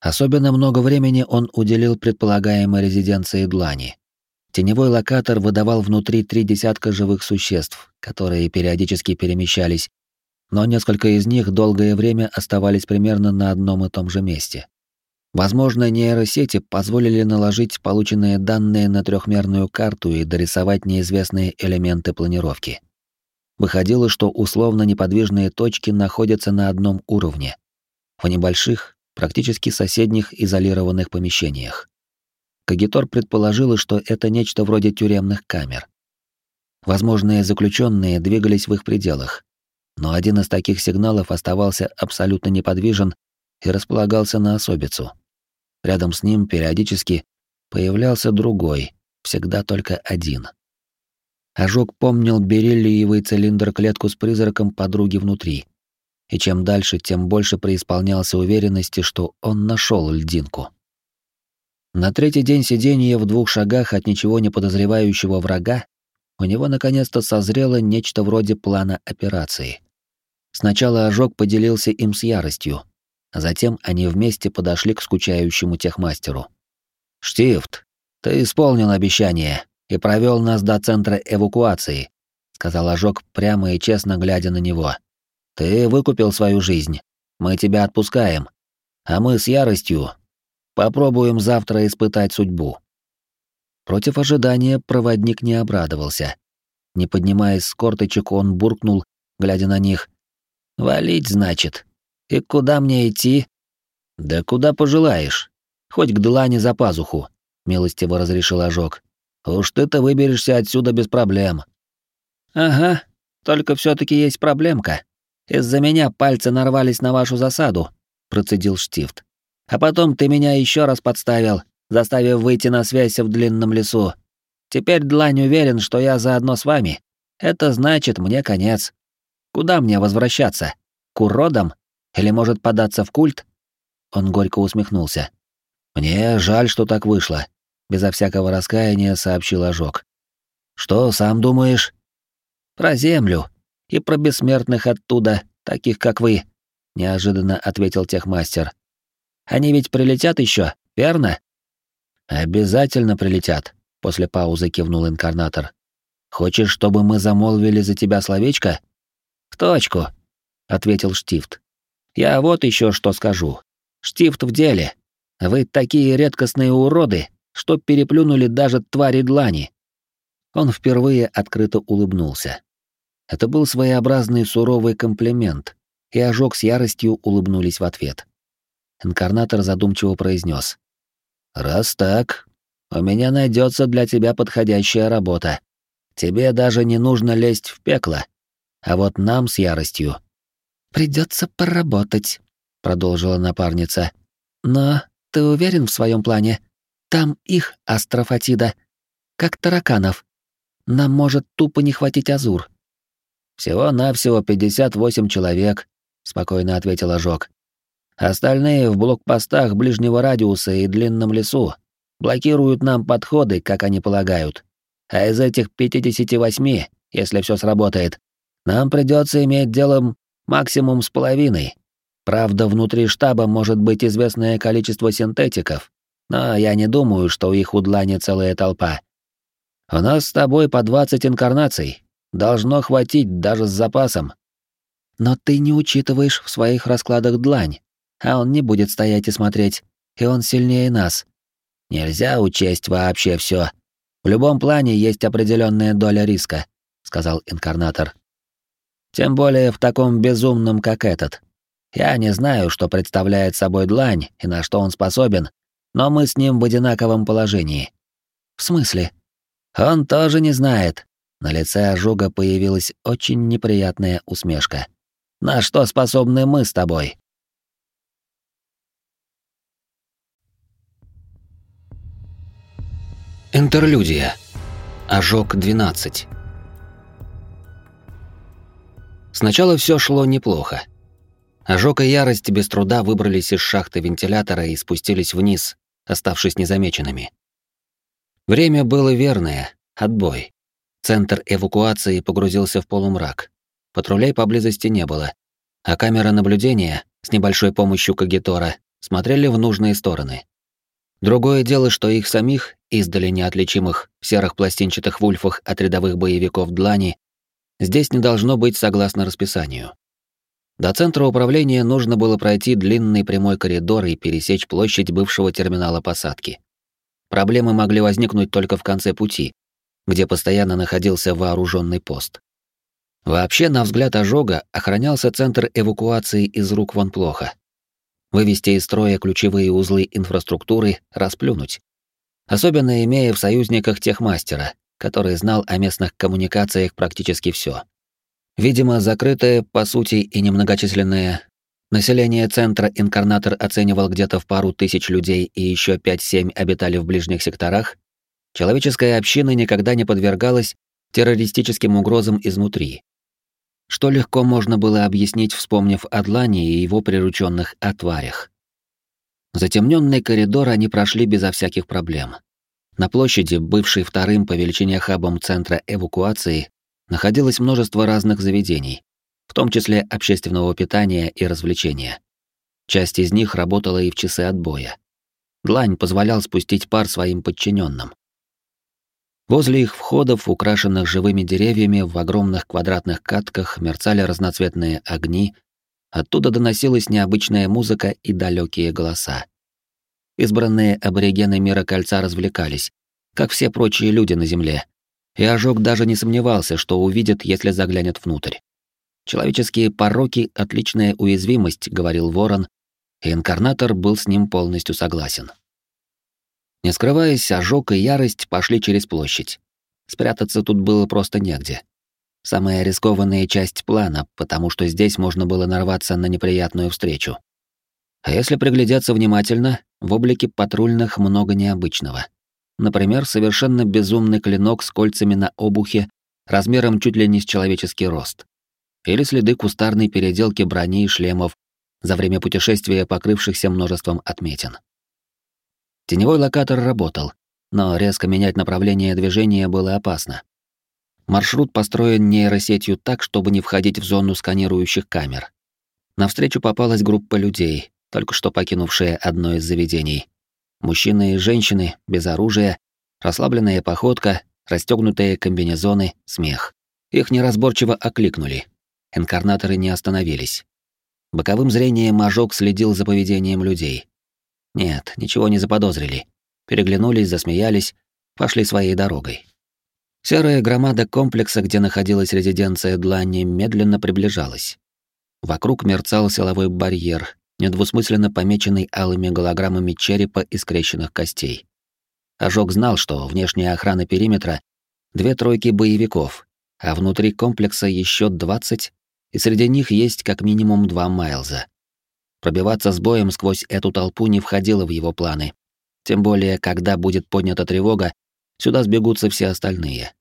S1: Особенно много времени он уделил предполагаемой резиденции Длани. Теневой локатор выдавал внутри три десятка живых существ, которые периодически перемещались, но несколько из них долгое время оставались примерно на одном и том же месте. Возможно, нейросети позволили наложить полученные данные на трехмерную карту и дорисовать неизвестные элементы планировки. Выходило, что условно неподвижные точки находятся на одном уровне, в небольших, практически соседних изолированных помещениях. Кагитор предположила, что это нечто вроде тюремных камер. Возможные заключенные двигались в их пределах, но один из таких сигналов оставался абсолютно неподвижен и располагался на особицу. Рядом с ним периодически появлялся другой, всегда только один. Ожог помнил бериллиевый цилиндр-клетку с призраком подруги внутри. И чем дальше, тем больше преисполнялся уверенности, что он нашел льдинку. На третий день сидения в двух шагах от ничего не подозревающего врага у него наконец-то созрело нечто вроде плана операции. Сначала ожог поделился им с яростью, а затем они вместе подошли к скучающему техмастеру. «Штифт, ты исполнил обещание и провел нас до центра эвакуации», сказал ожог прямо и честно глядя на него. «Ты выкупил свою жизнь. Мы тебя отпускаем. А мы с яростью попробуем завтра испытать судьбу». Против ожидания проводник не обрадовался. Не поднимаясь с корточек, он буркнул, глядя на них. «Валить, значит?» И куда мне идти? Да куда пожелаешь. Хоть к Длане за пазуху, милостиво разрешил ожог. Уж ты-то выберешься отсюда без проблем. Ага, только все таки есть проблемка. Из-за меня пальцы нарвались на вашу засаду, процедил Штифт. А потом ты меня еще раз подставил, заставив выйти на связь в длинном лесу. Теперь Длань уверен, что я заодно с вами. Это значит, мне конец. Куда мне возвращаться? К уродам? Или может податься в культ? Он горько усмехнулся. Мне жаль, что так вышло, безо всякого раскаяния сообщил ожог. Что сам думаешь?
S3: Про Землю и про бессмертных оттуда, таких как вы, неожиданно ответил техмастер. Они ведь прилетят еще, верно? Обязательно прилетят, после паузы кивнул инкарнатор. Хочешь, чтобы мы замолвили за тебя словечко? В точку, ответил Штифт. Я вот еще что скажу. Штифт в деле. Вы такие редкостные уроды, что переплюнули даже твари длани. Он впервые открыто улыбнулся. Это был своеобразный суровый комплимент, и ожог с яростью улыбнулись в ответ. Инкарнатор задумчиво произнес: «Раз так, у меня найдется для тебя подходящая работа. Тебе даже не нужно лезть в пекло, а вот нам с яростью придется поработать», — продолжила напарница. «Но ты уверен в своем плане? Там их астрофатида, как тараканов. Нам может тупо не хватить Азур». «Всего-навсего 58 человек», — спокойно ответил Ожог. «Остальные в блокпостах ближнего радиуса и длинном лесу. Блокируют нам подходы, как они полагают. А из этих 58, если все сработает, нам придется иметь дело максимум с половиной. Правда, внутри штаба может быть известное количество синтетиков, но я не думаю, что их у целая толпа. У нас с тобой по 20 инкарнаций. Должно хватить даже с запасом. Но ты не учитываешь в своих раскладах длань, а он не будет стоять и смотреть, и он сильнее нас. Нельзя учесть вообще все. В любом плане есть определенная доля риска, сказал инкарнатор. Тем более в таком безумном, как этот. Я не знаю, что представляет собой длань и на что он способен, но мы с ним в одинаковом положении. В смысле? Он тоже не знает. На лице ожога появилась очень неприятная усмешка. На что способны мы с тобой?
S1: Интерлюдия. Ожог 12. Сначала все шло неплохо. Ожог и ярость без труда выбрались из шахты вентилятора и спустились вниз, оставшись незамеченными. Время было верное — отбой. Центр эвакуации погрузился в полумрак. Патрулей поблизости не было, а камеры наблюдения, с небольшой помощью Кагитора, смотрели в нужные стороны. Другое дело, что их самих, издали неотличимых, в серых пластинчатых вульфах от рядовых боевиков Длани, Здесь не должно быть согласно расписанию. До центра управления нужно было пройти длинный прямой коридор и пересечь площадь бывшего терминала посадки. Проблемы могли возникнуть только в конце пути, где постоянно находился вооруженный пост. Вообще, на взгляд ожога, охранялся центр эвакуации из рук вон плохо. Вывести из строя ключевые узлы инфраструктуры, расплюнуть. Особенно имея в союзниках техмастера, который знал о местных коммуникациях практически все. Видимо, закрытое, по сути, и немногочисленное население центра инкарнатор оценивал где-то в пару тысяч людей и еще 5-7 обитали в ближних секторах, человеческая община никогда не подвергалась террористическим угрозам изнутри. Что легко можно было объяснить, вспомнив о Длане и его прирученных о тварях. Затемненный коридор они прошли безо всяких проблем. На площади, бывшей вторым по величине хабом центра эвакуации, находилось множество разных заведений, в том числе общественного питания и развлечения. Часть из них работала и в часы отбоя. Длань позволял спустить пар своим подчиненным. Возле их входов, украшенных живыми деревьями, в огромных квадратных катках мерцали разноцветные огни, оттуда доносилась необычная музыка и далекие голоса. Избранные аборигены мира кольца развлекались, как все прочие люди на Земле. И ожог даже не сомневался, что увидит, если заглянет внутрь. Человеческие пороки — отличная уязвимость, говорил Ворон, и инкарнатор был с ним полностью согласен. Не скрываясь, ожог и ярость пошли через площадь. Спрятаться тут было просто негде. Самая рискованная часть плана, потому что здесь можно было нарваться на неприятную встречу. А если приглядеться внимательно, в облике патрульных много необычного. Например, совершенно безумный клинок с кольцами на обухе, размером чуть ли не с человеческий рост. Или следы кустарной переделки брони и шлемов, за время путешествия покрывшихся множеством отметин. Теневой локатор работал, но резко менять направление движения было опасно. Маршрут построен нейросетью так, чтобы не входить в зону сканирующих камер. Навстречу попалась группа людей, только что покинувшая одно из заведений. Мужчины и женщины, без оружия, расслабленная походка, расстегнутые комбинезоны, смех. Их неразборчиво окликнули. Инкарнаторы не остановились. Боковым зрением ожог следил за поведением людей. Нет, ничего не заподозрили. Переглянулись, засмеялись, пошли своей дорогой. Серая громада комплекса, где находилась резиденция Длани, медленно приближалась. Вокруг мерцал силовой барьер, недвусмысленно помеченный алыми голограммами черепа и скрещенных костей. Ожог знал, что внешняя охрана периметра — две тройки боевиков, а внутри комплекса еще двадцать, и среди них есть как минимум два Майлза. Пробиваться с боем сквозь эту толпу не входило в его планы. Тем более, когда будет поднята тревога, сюда сбегутся все остальные.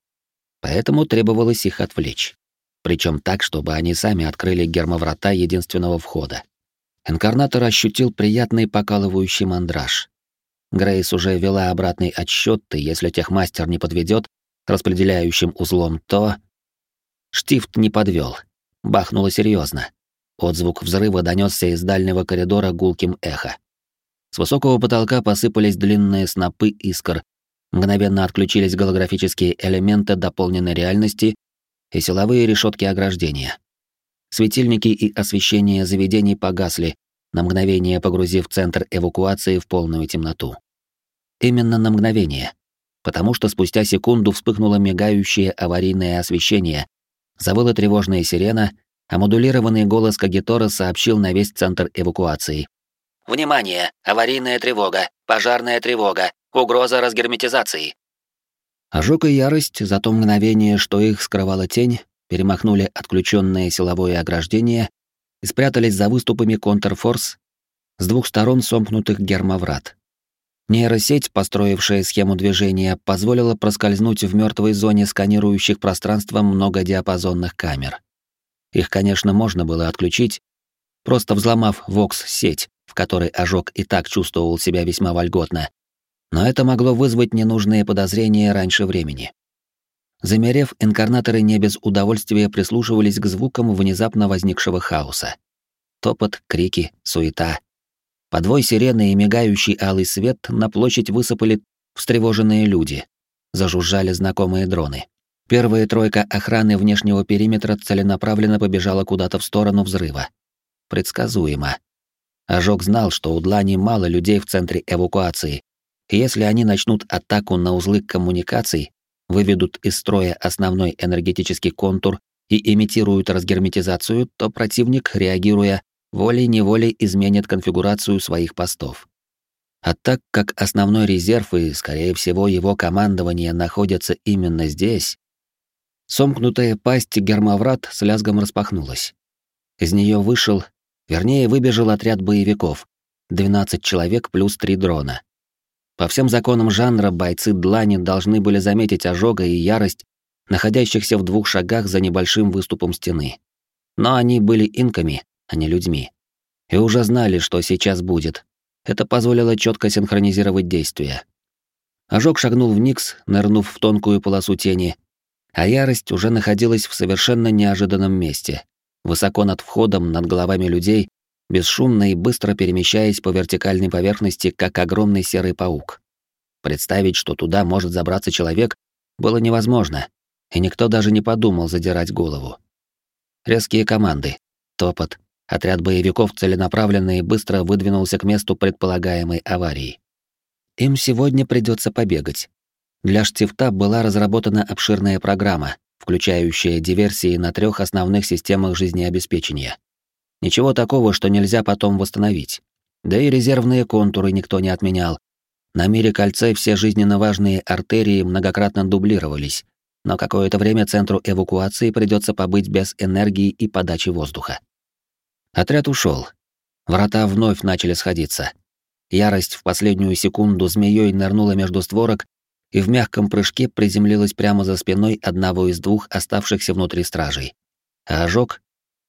S1: Поэтому требовалось их отвлечь. Причем так, чтобы они сами открыли гермоврата единственного входа. Инкарнатор ощутил приятный покалывающий мандраж. Грейс уже вела обратный отсчет, и если техмастер не подведет распределяющим узлом, то... Штифт не подвел. Бахнуло серьезно. Отзвук взрыва донесся из дальнего коридора гулким эхо. С высокого потолка посыпались длинные снопы искр, Мгновенно отключились голографические элементы дополненной реальности и силовые решетки ограждения. Светильники и освещение заведений погасли, на мгновение погрузив центр эвакуации в полную темноту. Именно на мгновение, потому что спустя секунду вспыхнуло мигающее аварийное освещение, завыла тревожная сирена, а модулированный голос Кагитора сообщил на весь центр эвакуации.
S4: «Внимание! Аварийная тревога! Пожарная тревога! Угроза разгерметизации.
S1: Ожог и ярость за то мгновение, что их скрывала тень, перемахнули отключенное силовое ограждение и спрятались за выступами контрфорс с двух сторон сомкнутых гермоврат. Нейросеть, построившая схему движения, позволила проскользнуть в мертвой зоне сканирующих пространство многодиапазонных камер. Их, конечно, можно было отключить, просто взломав вокс-сеть, в которой ожог и так чувствовал себя весьма вольготно, но это могло вызвать ненужные подозрения раньше времени. Замерев, инкарнаторы не без удовольствия прислушивались к звукам внезапно возникшего хаоса. Топот, крики, суета. Подвой сирены и мигающий алый свет на площадь высыпали встревоженные люди. Зажужжали знакомые дроны. Первая тройка охраны внешнего периметра целенаправленно побежала куда-то в сторону взрыва. Предсказуемо. Ожог знал, что у Длани мало людей в центре эвакуации, если они начнут атаку на узлы коммуникаций, выведут из строя основной энергетический контур и имитируют разгерметизацию, то противник, реагируя, волей-неволей изменит конфигурацию своих постов. А так как основной резерв и, скорее всего, его командование находятся именно здесь, сомкнутая пасть гермоврат с лязгом распахнулась. Из нее вышел, вернее, выбежал отряд боевиков, 12 человек плюс 3 дрона. По всем законам жанра бойцы длани должны были заметить ожога и ярость, находящихся в двух шагах за небольшим выступом стены. Но они были инками, а не людьми. И уже знали, что сейчас будет. Это позволило четко синхронизировать действия. Ожог шагнул в Никс, нырнув в тонкую полосу тени, а ярость уже находилась в совершенно неожиданном месте, высоко над входом, над головами людей, бесшумно и быстро перемещаясь по вертикальной поверхности, как огромный серый паук. Представить, что туда может забраться человек, было невозможно, и никто даже не подумал задирать голову. Резкие команды, топот, отряд боевиков целенаправленно и быстро выдвинулся к месту предполагаемой аварии. Им сегодня придется побегать. Для штифта была разработана обширная программа, включающая диверсии на трех основных системах жизнеобеспечения. Ничего такого, что нельзя потом восстановить. Да и резервные контуры никто не отменял. На мире кольце все жизненно важные артерии многократно дублировались, но какое-то время центру эвакуации придется побыть без энергии и подачи воздуха. Отряд ушел. Врата вновь начали сходиться. Ярость в последнюю секунду змеей нырнула между створок и в мягком прыжке приземлилась прямо за спиной одного из двух оставшихся внутри стражей. А ожог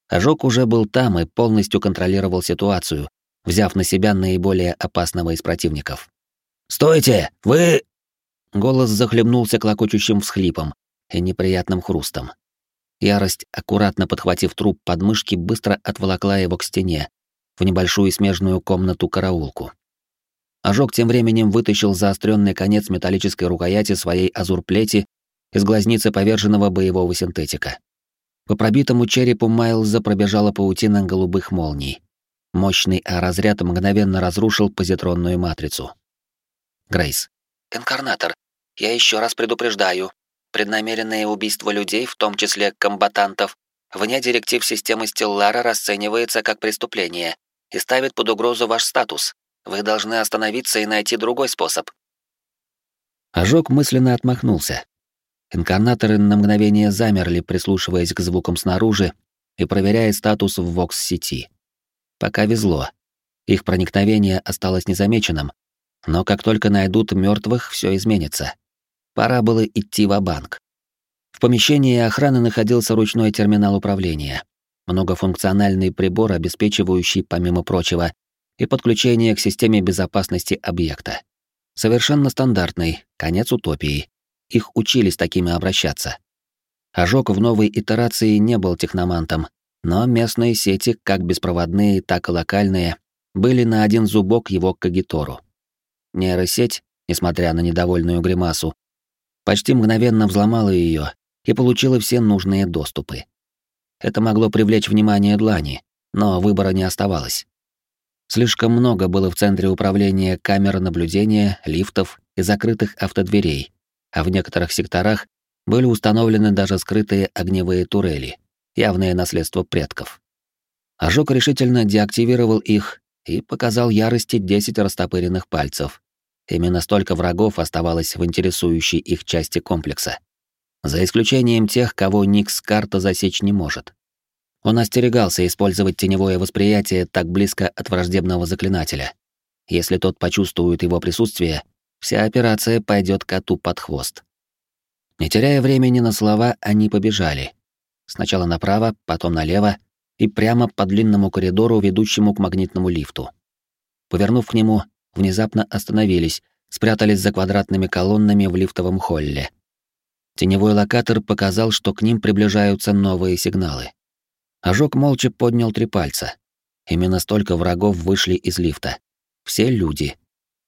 S1: Ожог уже был там и полностью контролировал ситуацию, взяв на себя наиболее опасного из противников.
S4: «Стойте! Вы...»
S1: Голос захлебнулся клокочущим всхлипом, и неприятным хрустом. Ярость, аккуратно подхватив труп под мышки, быстро отволокла его к стене, в небольшую смежную комнату-караулку. Ожог тем временем вытащил заостренный конец металлической рукояти своей азурплети из глазницы поверженного боевого синтетика. По пробитому черепу Майлза пробежала паутина голубых молний. Мощный А-разряд мгновенно разрушил позитронную матрицу. Грейс.
S4: «Инкарнатор, я еще раз предупреждаю. Преднамеренное убийство людей, в том числе комбатантов, вне директив системы Стеллара расценивается как преступление и ставит под угрозу ваш статус. Вы должны остановиться и найти другой способ».
S1: Ожог мысленно отмахнулся. Инкарнаторы на мгновение замерли, прислушиваясь к звукам снаружи и проверяя статус в Вокс-сети. Пока везло. Их проникновение осталось незамеченным, но как только найдут мертвых, все изменится. Пора было идти в банк В помещении охраны находился ручной терминал управления, многофункциональный прибор, обеспечивающий, помимо прочего, и подключение к системе безопасности объекта. Совершенно стандартный, конец утопии. Их учились такими обращаться. Ожог в новой итерации не был техномантом, но местные сети, как беспроводные, так и локальные, были на один зубок его кагитору. Нейросеть, несмотря на недовольную гримасу, почти мгновенно взломала ее и получила все нужные доступы. Это могло привлечь внимание Длани, но выбора не оставалось. Слишком много было в центре управления камер наблюдения, лифтов и закрытых автодверей, а в некоторых секторах были установлены даже скрытые огневые турели, явное наследство предков. Ожог решительно деактивировал их и показал ярости 10 растопыренных пальцев. Именно столько врагов оставалось в интересующей их части комплекса. За исключением тех, кого Никс карта засечь не может. Он остерегался использовать теневое восприятие так близко от враждебного заклинателя. Если тот почувствует его присутствие, вся операция пойдет коту под хвост. Не теряя времени на слова, они побежали. Сначала направо, потом налево и прямо по длинному коридору, ведущему к магнитному лифту. Повернув к нему, внезапно остановились, спрятались за квадратными колоннами в лифтовом холле. Теневой локатор показал, что к ним приближаются новые сигналы. Ожог молча поднял три пальца. Именно столько врагов вышли из лифта. Все люди.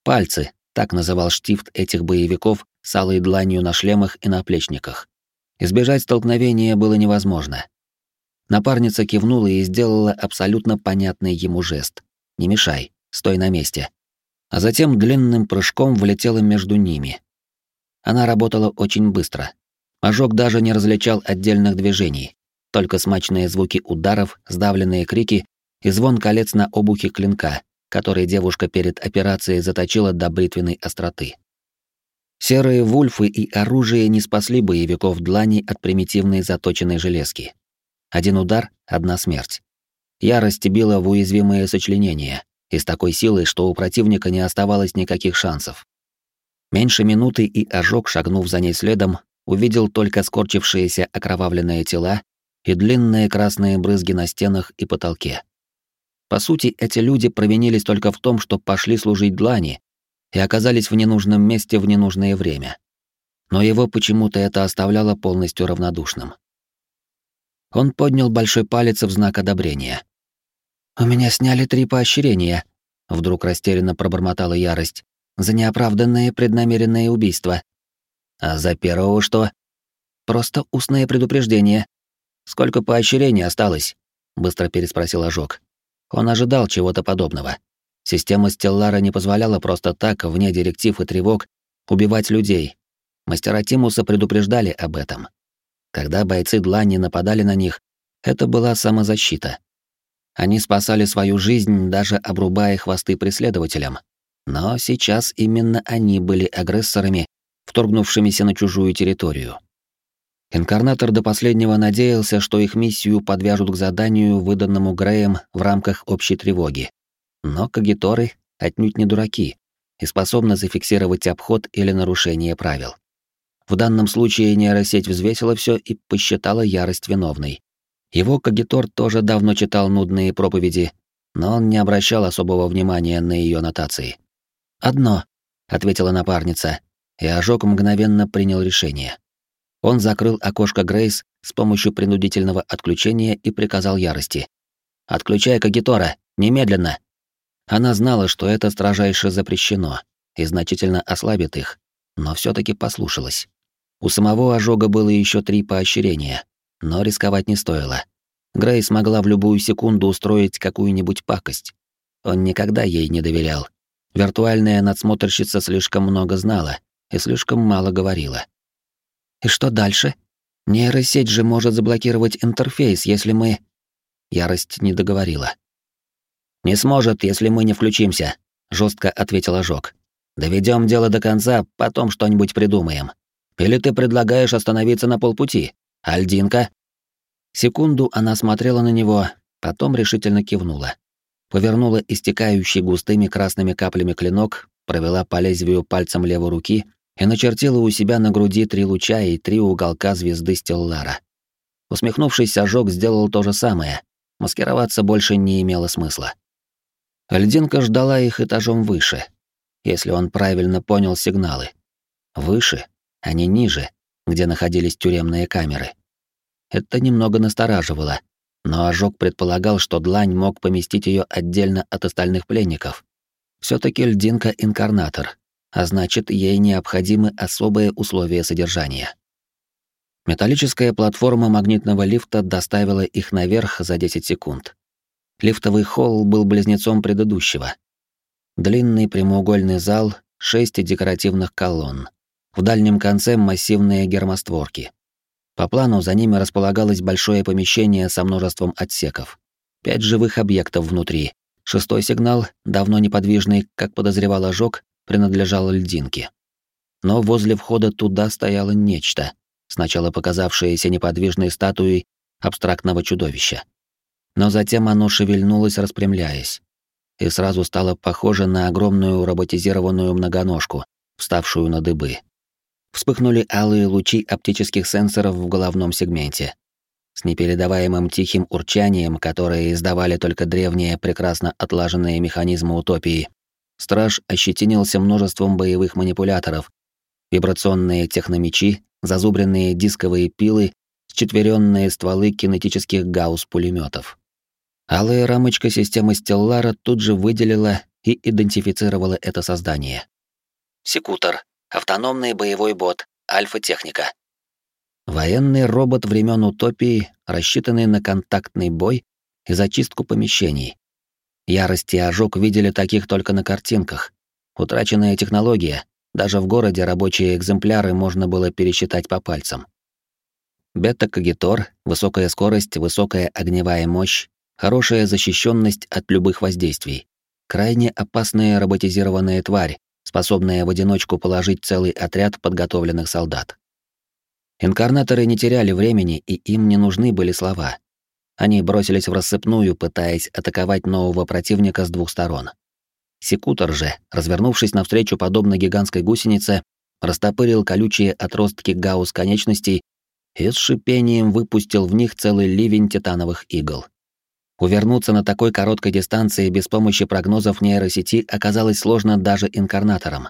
S1: Пальцы, так называл штифт этих боевиков с алой дланью на шлемах и на плечниках. Избежать столкновения было невозможно. Напарница кивнула и сделала абсолютно понятный ему жест. «Не мешай, стой на месте». А затем длинным прыжком влетела между ними. Она работала очень быстро. Ожог даже не различал отдельных движений только смачные звуки ударов, сдавленные крики и звон колец на обухе клинка, который девушка перед операцией заточила до бритвенной остроты. Серые вульфы и оружие не спасли боевиков длани от примитивной заточенной железки. Один удар — одна смерть. Ярость била в уязвимые сочленения, и с такой силой, что у противника не оставалось никаких шансов. Меньше минуты и ожог, шагнув за ней следом, увидел только скорчившиеся окровавленные тела и длинные красные брызги на стенах и потолке. По сути, эти люди провинились только в том, что пошли служить длани и оказались в ненужном месте в ненужное время. Но его почему-то это оставляло полностью равнодушным. Он поднял большой палец в знак одобрения. «У меня сняли три поощрения», — вдруг растерянно пробормотала ярость, «за неоправданное преднамеренное убийство». «А за первого что?» «Просто устное предупреждение. «Сколько поощрений осталось?» — быстро переспросил Ожог. Он ожидал чего-то подобного. Система Стеллара не позволяла просто так, вне директив и тревог, убивать людей. Мастера Тимуса предупреждали об этом. Когда бойцы Длани нападали на них, это была самозащита. Они спасали свою жизнь, даже обрубая хвосты преследователям. Но сейчас именно они были агрессорами, вторгнувшимися на чужую территорию. Инкарнатор до последнего надеялся, что их миссию подвяжут к заданию, выданному Греем в рамках общей тревоги. Но кагиторы отнюдь не дураки и способны зафиксировать обход или нарушение правил. В данном случае нейросеть взвесила все и посчитала ярость виновной. Его кагитор тоже давно читал нудные проповеди, но он не обращал особого внимания на ее нотации. «Одно», — ответила напарница, и ожог мгновенно принял решение. Он закрыл окошко Грейс с помощью принудительного отключения и приказал ярости. «Отключай Кагитора! Немедленно!» Она знала, что это строжайше запрещено и значительно ослабит их, но все таки послушалась. У самого ожога было еще три поощрения, но рисковать не стоило. Грейс могла в любую секунду устроить какую-нибудь пакость. Он никогда ей не доверял. Виртуальная надсмотрщица слишком много знала и слишком мало говорила. «И что дальше? Нейросеть же может заблокировать интерфейс, если мы...» Ярость не договорила. «Не сможет, если мы не включимся», — жестко ответил Ожог. «Доведем дело до конца, потом что-нибудь придумаем. Или ты предлагаешь остановиться на полпути? Альдинка?» Секунду она смотрела на него, потом решительно кивнула. Повернула истекающий густыми красными каплями клинок, провела по лезвию пальцем левой руки и начертила у себя на груди три луча и три уголка звезды Стеллара. Усмехнувшись, ожог сделал то же самое. Маскироваться больше не имело смысла. Льдинка ждала их этажом выше, если он правильно понял сигналы. Выше, а не ниже, где находились тюремные камеры. Это немного настораживало, но ожог предполагал, что длань мог поместить ее отдельно от остальных пленников. все таки льдинка — инкарнатор, а значит, ей необходимы особые условия содержания. Металлическая платформа магнитного лифта доставила их наверх за 10 секунд. Лифтовый холл был близнецом предыдущего. Длинный прямоугольный зал, шесть декоративных колонн. В дальнем конце массивные гермостворки. По плану за ними располагалось большое помещение со множеством отсеков. Пять живых объектов внутри. Шестой сигнал, давно неподвижный, как подозревал ожог, принадлежал льдинке. Но возле входа туда стояло нечто, сначала показавшееся неподвижной статуей абстрактного чудовища но затем оно шевельнулось, распрямляясь, и сразу стало похоже на огромную роботизированную многоножку, вставшую на дыбы. Вспыхнули алые лучи оптических сенсоров в головном сегменте. С непередаваемым тихим урчанием, которое издавали только древние, прекрасно отлаженные механизмы утопии, страж ощетинился множеством боевых манипуляторов, вибрационные техномечи, зазубренные дисковые пилы, счетверенные стволы кинетических гаусс-пулеметов. Алая рамочка системы Стеллара тут же выделила и идентифицировала это создание.
S4: Секутор. Автономный боевой бот. Альфа-техника.
S1: Военный робот времен утопии, рассчитанный на контактный бой и зачистку помещений. Ярость и ожог видели таких только на картинках. Утраченная технология. Даже в городе рабочие экземпляры можно было пересчитать по пальцам. Бета-кагитор, высокая скорость, высокая огневая мощь, хорошая защищенность от любых воздействий. Крайне опасная роботизированная тварь, способная в одиночку положить целый отряд подготовленных солдат. Инкарнаторы не теряли времени, и им не нужны были слова. Они бросились в рассыпную, пытаясь атаковать нового противника с двух сторон. Секутор же, развернувшись навстречу подобно гигантской гусенице, растопырил колючие отростки гаусс конечностей и с шипением выпустил в них целый ливень титановых игл. Увернуться на такой короткой дистанции без помощи прогнозов нейросети оказалось сложно даже инкарнаторам.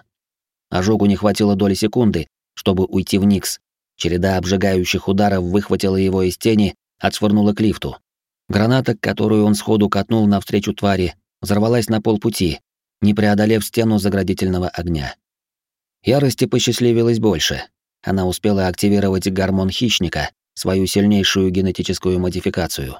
S1: Ожогу не хватило доли секунды, чтобы уйти в Никс. Череда обжигающих ударов выхватила его из тени, отшвырнула к лифту. Граната, которую он сходу катнул навстречу твари, взорвалась на полпути, не преодолев стену заградительного огня. Ярости посчастливилось больше. Она успела активировать гормон хищника, свою сильнейшую генетическую модификацию.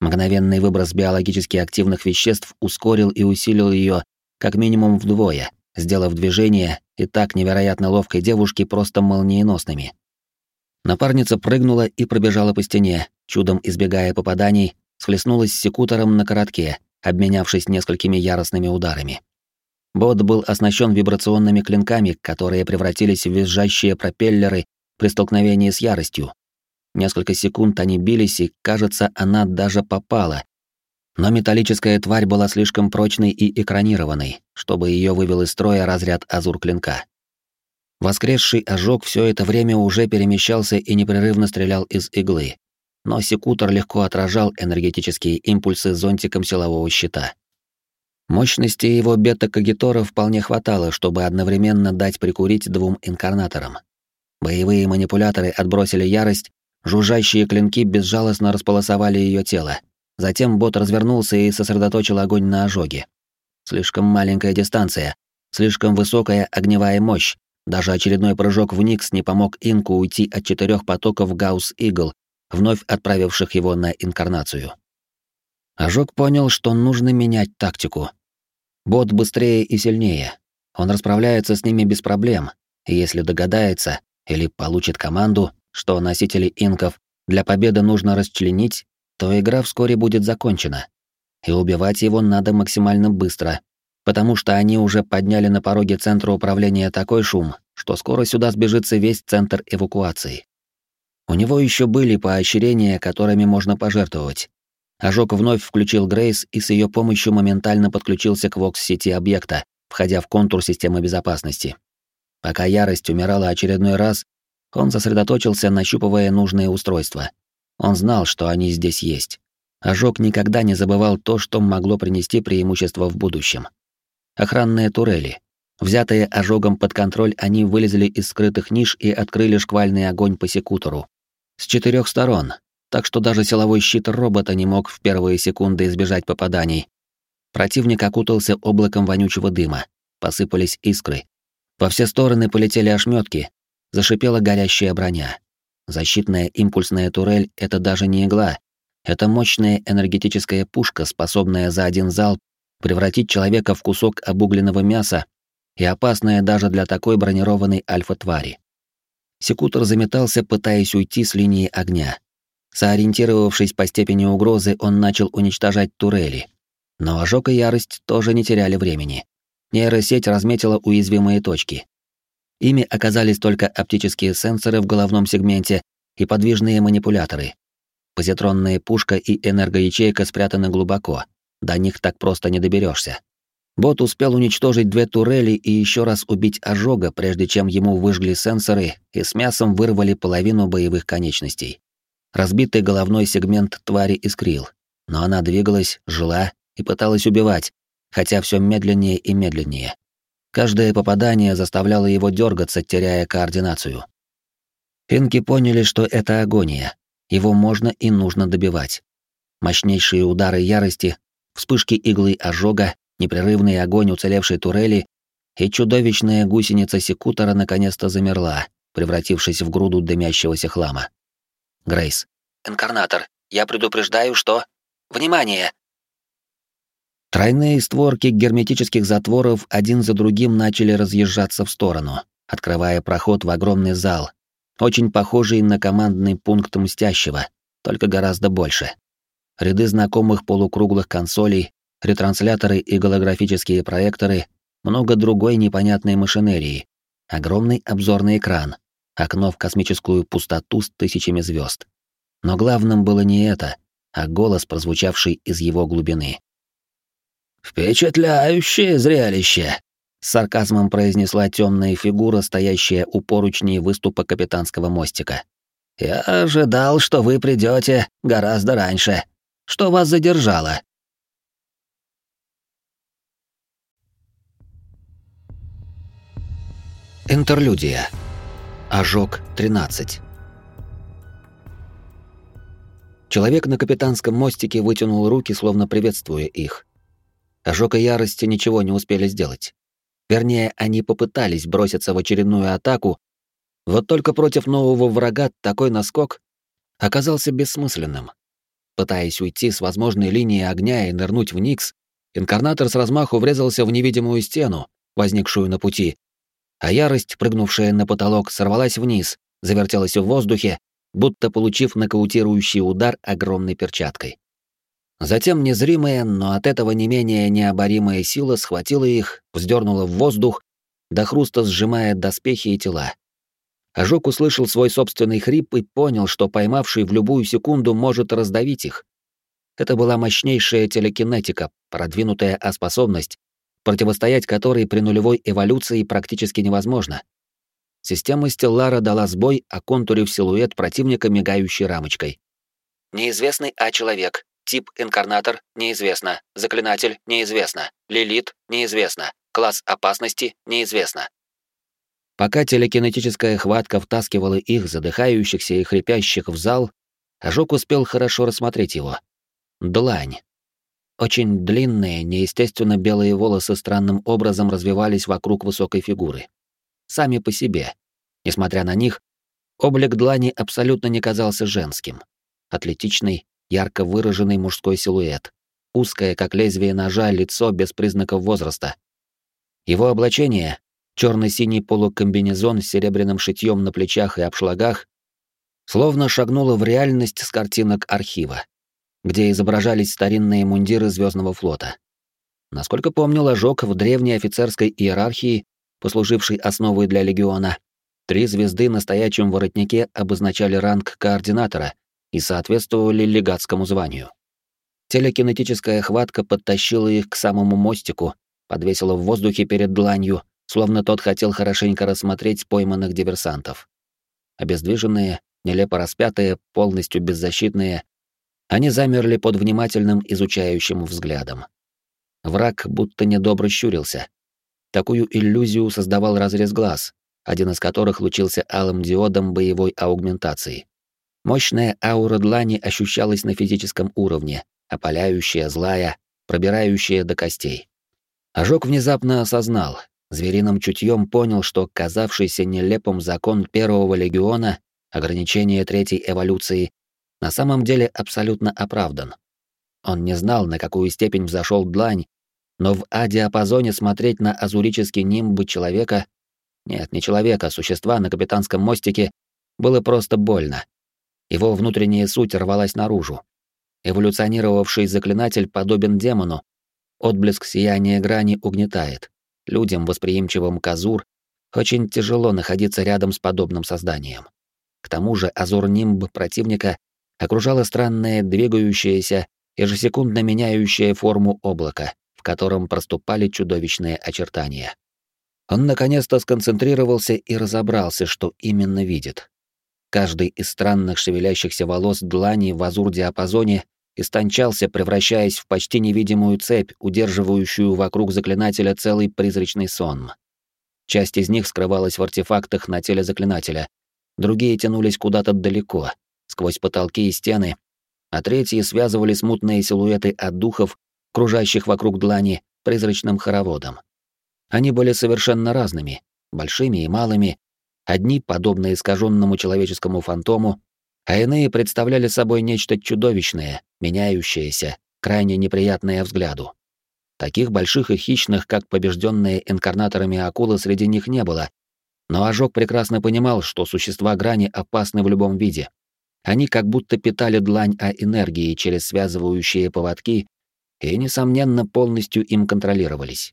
S1: Мгновенный выброс биологически активных веществ ускорил и усилил ее как минимум вдвое, сделав движения и так невероятно ловкой девушки просто молниеносными. Напарница прыгнула и пробежала по стене, чудом избегая попаданий, схлестнулась с секутором на коротке, обменявшись несколькими яростными ударами. Бот был оснащен вибрационными клинками, которые превратились в визжащие пропеллеры при столкновении с яростью, Несколько секунд они бились, и, кажется, она даже попала. Но металлическая тварь была слишком прочной и экранированной, чтобы ее вывел из строя разряд азур-клинка. Воскресший ожог все это время уже перемещался и непрерывно стрелял из иглы. Но секутор легко отражал энергетические импульсы зонтиком силового щита. Мощности его бета-кагитора вполне хватало, чтобы одновременно дать прикурить двум инкарнаторам. Боевые манипуляторы отбросили ярость, жужжащие клинки безжалостно располосовали ее тело. Затем бот развернулся и сосредоточил огонь на ожоге. Слишком маленькая дистанция, слишком высокая огневая мощь. Даже очередной прыжок в Никс не помог Инку уйти от четырех потоков Гаусс-Игл, вновь отправивших его на инкарнацию. Ожог понял, что нужно менять тактику. Бот быстрее и сильнее. Он расправляется с ними без проблем, и если догадается или получит команду, что носители инков для победы нужно расчленить, то игра вскоре будет закончена. И убивать его надо максимально быстро, потому что они уже подняли на пороге центра управления такой шум, что скоро сюда сбежится весь центр эвакуации. У него еще были поощрения, которыми можно пожертвовать, Ожог вновь включил Грейс и с ее помощью моментально подключился к вокс-сети объекта, входя в контур системы безопасности. Пока ярость умирала очередной раз, он сосредоточился, нащупывая нужные устройства. Он знал, что они здесь есть. Ожог никогда не забывал то, что могло принести преимущество в будущем. Охранные турели. Взятые ожогом под контроль, они вылезли из скрытых ниш и открыли шквальный огонь по секутору. С четырех сторон, так что даже силовой щит робота не мог в первые секунды избежать попаданий. Противник окутался облаком вонючего дыма, посыпались искры. Во все стороны полетели ошметки, зашипела горящая броня. Защитная импульсная турель — это даже не игла. Это мощная энергетическая пушка, способная за один залп превратить человека в кусок обугленного мяса и опасная даже для такой бронированной альфа-твари. Секутор заметался, пытаясь уйти с линии огня. Соориентировавшись по степени угрозы, он начал уничтожать турели. Но ожог и ярость тоже не теряли времени. Нейросеть разметила уязвимые точки. Ими оказались только оптические сенсоры в головном сегменте и подвижные манипуляторы. Позитронная пушка и энергоячейка спрятаны глубоко. До них так просто не доберешься. Бот успел уничтожить две турели и еще раз убить ожога, прежде чем ему выжгли сенсоры и с мясом вырвали половину боевых конечностей. Разбитый головной сегмент твари искрил, но она двигалась, жила и пыталась убивать, хотя все медленнее и медленнее. Каждое попадание заставляло его дергаться, теряя координацию. Инки поняли, что это агония. Его можно и нужно добивать. Мощнейшие удары ярости, вспышки иглы ожога, непрерывный огонь уцелевшей турели и чудовищная гусеница секутора наконец-то замерла, превратившись в груду дымящегося хлама. Грейс.
S4: Инкарнатор, я предупреждаю, что... Внимание!
S1: Тройные створки герметических затворов один за другим начали разъезжаться в сторону, открывая проход в огромный зал, очень похожий на командный пункт Мстящего, только гораздо больше. Ряды знакомых полукруглых консолей, ретрансляторы и голографические проекторы, много другой непонятной машинерии, огромный обзорный экран, окно в космическую пустоту с тысячами звезд. Но главным было не это, а голос, прозвучавший из его глубины.
S5: «Впечатляющее зрелище!» — с сарказмом произнесла темная фигура, стоящая у поручней выступа капитанского мостика. «Я ожидал, что вы придете гораздо раньше. Что вас задержало?»
S1: Интерлюдия. Ожог 13. Человек на капитанском мостике вытянул руки, словно приветствуя их. Ожог и ярости ничего не успели сделать. Вернее, они попытались броситься в очередную атаку, вот только против нового врага такой наскок оказался бессмысленным. Пытаясь уйти с возможной линии огня и нырнуть в Никс, инкарнатор с размаху врезался в невидимую стену, возникшую на пути, а ярость, прыгнувшая на потолок, сорвалась вниз, завертелась в воздухе, будто получив нокаутирующий удар огромной перчаткой. Затем незримая, но от этого не менее необоримая сила схватила их, вздернула в воздух, до хруста сжимая доспехи и тела. Ожог услышал свой собственный хрип и понял, что поймавший в любую секунду может раздавить их. Это была мощнейшая телекинетика, продвинутая А-способность, противостоять которой при нулевой эволюции практически невозможно. Система Стеллара дала сбой, оконтурив силуэт противника мигающей рамочкой.
S4: Неизвестный А-человек. Тип инкарнатор неизвестно. Заклинатель неизвестно. Лилит неизвестно. Класс опасности неизвестно.
S1: Пока телекинетическая хватка втаскивала их, задыхающихся и хрипящих, в зал, Ожог успел хорошо рассмотреть его. Длань. Очень длинные, неестественно белые волосы странным образом развивались вокруг высокой фигуры. Сами по себе. Несмотря на них, облик длани абсолютно не казался женским. Атлетичный, ярко выраженный мужской силуэт. Узкое, как лезвие ножа, лицо без признаков возраста. Его облачение, черно-синий полукомбинезон с серебряным шитьем на плечах и обшлагах, словно шагнуло в реальность с картинок архива где изображались старинные мундиры Звездного флота. Насколько помню, ложок в древней офицерской иерархии, послужившей основой для легиона, три звезды на стоячем воротнике обозначали ранг координатора и соответствовали легатскому званию. Телекинетическая хватка подтащила их к самому мостику, подвесила в воздухе перед дланью, словно тот хотел хорошенько рассмотреть пойманных диверсантов. Обездвиженные, нелепо распятые, полностью беззащитные, они замерли под внимательным изучающим взглядом. Враг будто недобро щурился. Такую иллюзию создавал разрез глаз, один из которых лучился алым диодом боевой аугментации. Мощная аура длани ощущалась на физическом уровне, опаляющая, злая, пробирающая до костей. Ожог внезапно осознал, звериным чутьем понял, что казавшийся нелепым закон Первого легиона, ограничение третьей эволюции, на самом деле абсолютно оправдан. Он не знал, на какую степень взошел длань, но в А-диапазоне смотреть на азурический нимб человека, нет, не человека, а существа на капитанском мостике, было просто больно. Его внутренняя суть рвалась наружу. Эволюционировавший заклинатель подобен демону. Отблеск сияния грани угнетает. Людям, восприимчивым к Азур, очень тяжело находиться рядом с подобным созданием. К тому же Азур-нимб противника окружало странное, двигающееся, ежесекундно меняющее форму облака, в котором проступали чудовищные очертания. Он наконец-то сконцентрировался и разобрался, что именно видит. Каждый из странных шевелящихся волос длани в азур-диапазоне истончался, превращаясь в почти невидимую цепь, удерживающую вокруг заклинателя целый призрачный сон. Часть из них скрывалась в артефактах на теле заклинателя, другие тянулись куда-то далеко, сквозь потолки и стены, а третьи связывали смутные силуэты от духов, кружащих вокруг длани, призрачным хороводом. Они были совершенно разными, большими и малыми, одни подобные искаженному человеческому фантому, а иные представляли собой нечто чудовищное, меняющееся, крайне неприятное взгляду. Таких больших и хищных, как побежденные инкарнаторами акулы, среди них не было, но Ожог прекрасно понимал, что существа грани опасны в любом виде. Они как будто питали длань о энергии через связывающие поводки и, несомненно, полностью им контролировались.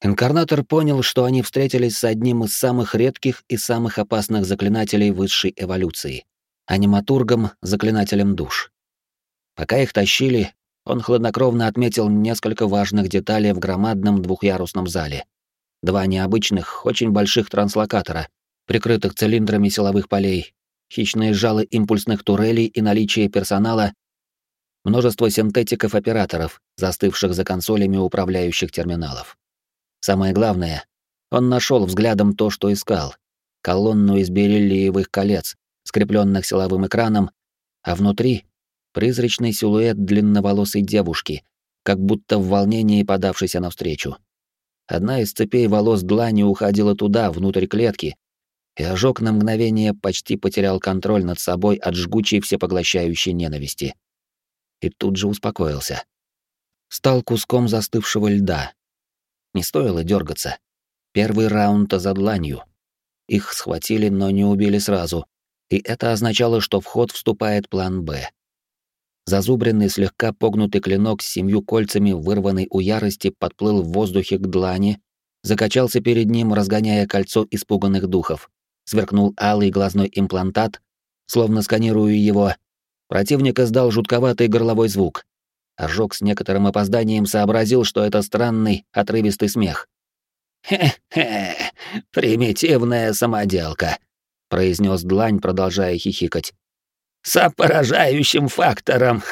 S1: Инкарнатор понял, что они встретились с одним из самых редких и самых опасных заклинателей высшей эволюции — аниматургом, заклинателем душ. Пока их тащили, он хладнокровно отметил несколько важных деталей в громадном двухъярусном зале. Два необычных, очень больших транслокатора, прикрытых цилиндрами силовых полей, хищные жалы импульсных турелей и наличие персонала, множество синтетиков-операторов, застывших за консолями управляющих терминалов. Самое главное, он нашел взглядом то, что искал. Колонну из бериллиевых колец, скрепленных силовым экраном, а внутри — призрачный силуэт длинноволосой девушки, как будто в волнении подавшейся навстречу. Одна из цепей волос длани уходила туда, внутрь клетки, и ожог на мгновение почти потерял контроль над собой от жгучей всепоглощающей ненависти. И тут же успокоился. Стал куском застывшего льда. Не стоило дергаться. Первый раунд за дланью. Их схватили, но не убили сразу, и это означало, что в ход вступает план «Б». Зазубренный, слегка погнутый клинок с семью кольцами, вырванный у ярости, подплыл в воздухе к длани, закачался перед ним, разгоняя кольцо испуганных духов сверкнул алый глазной имплантат, словно сканируя его. Противник издал жутковатый горловой звук. Ожог с некоторым опозданием сообразил, что это странный, отрывистый смех. «Хе-хе, примитивная самоделка», — произнес Длань, продолжая хихикать. «С поражающим фактором.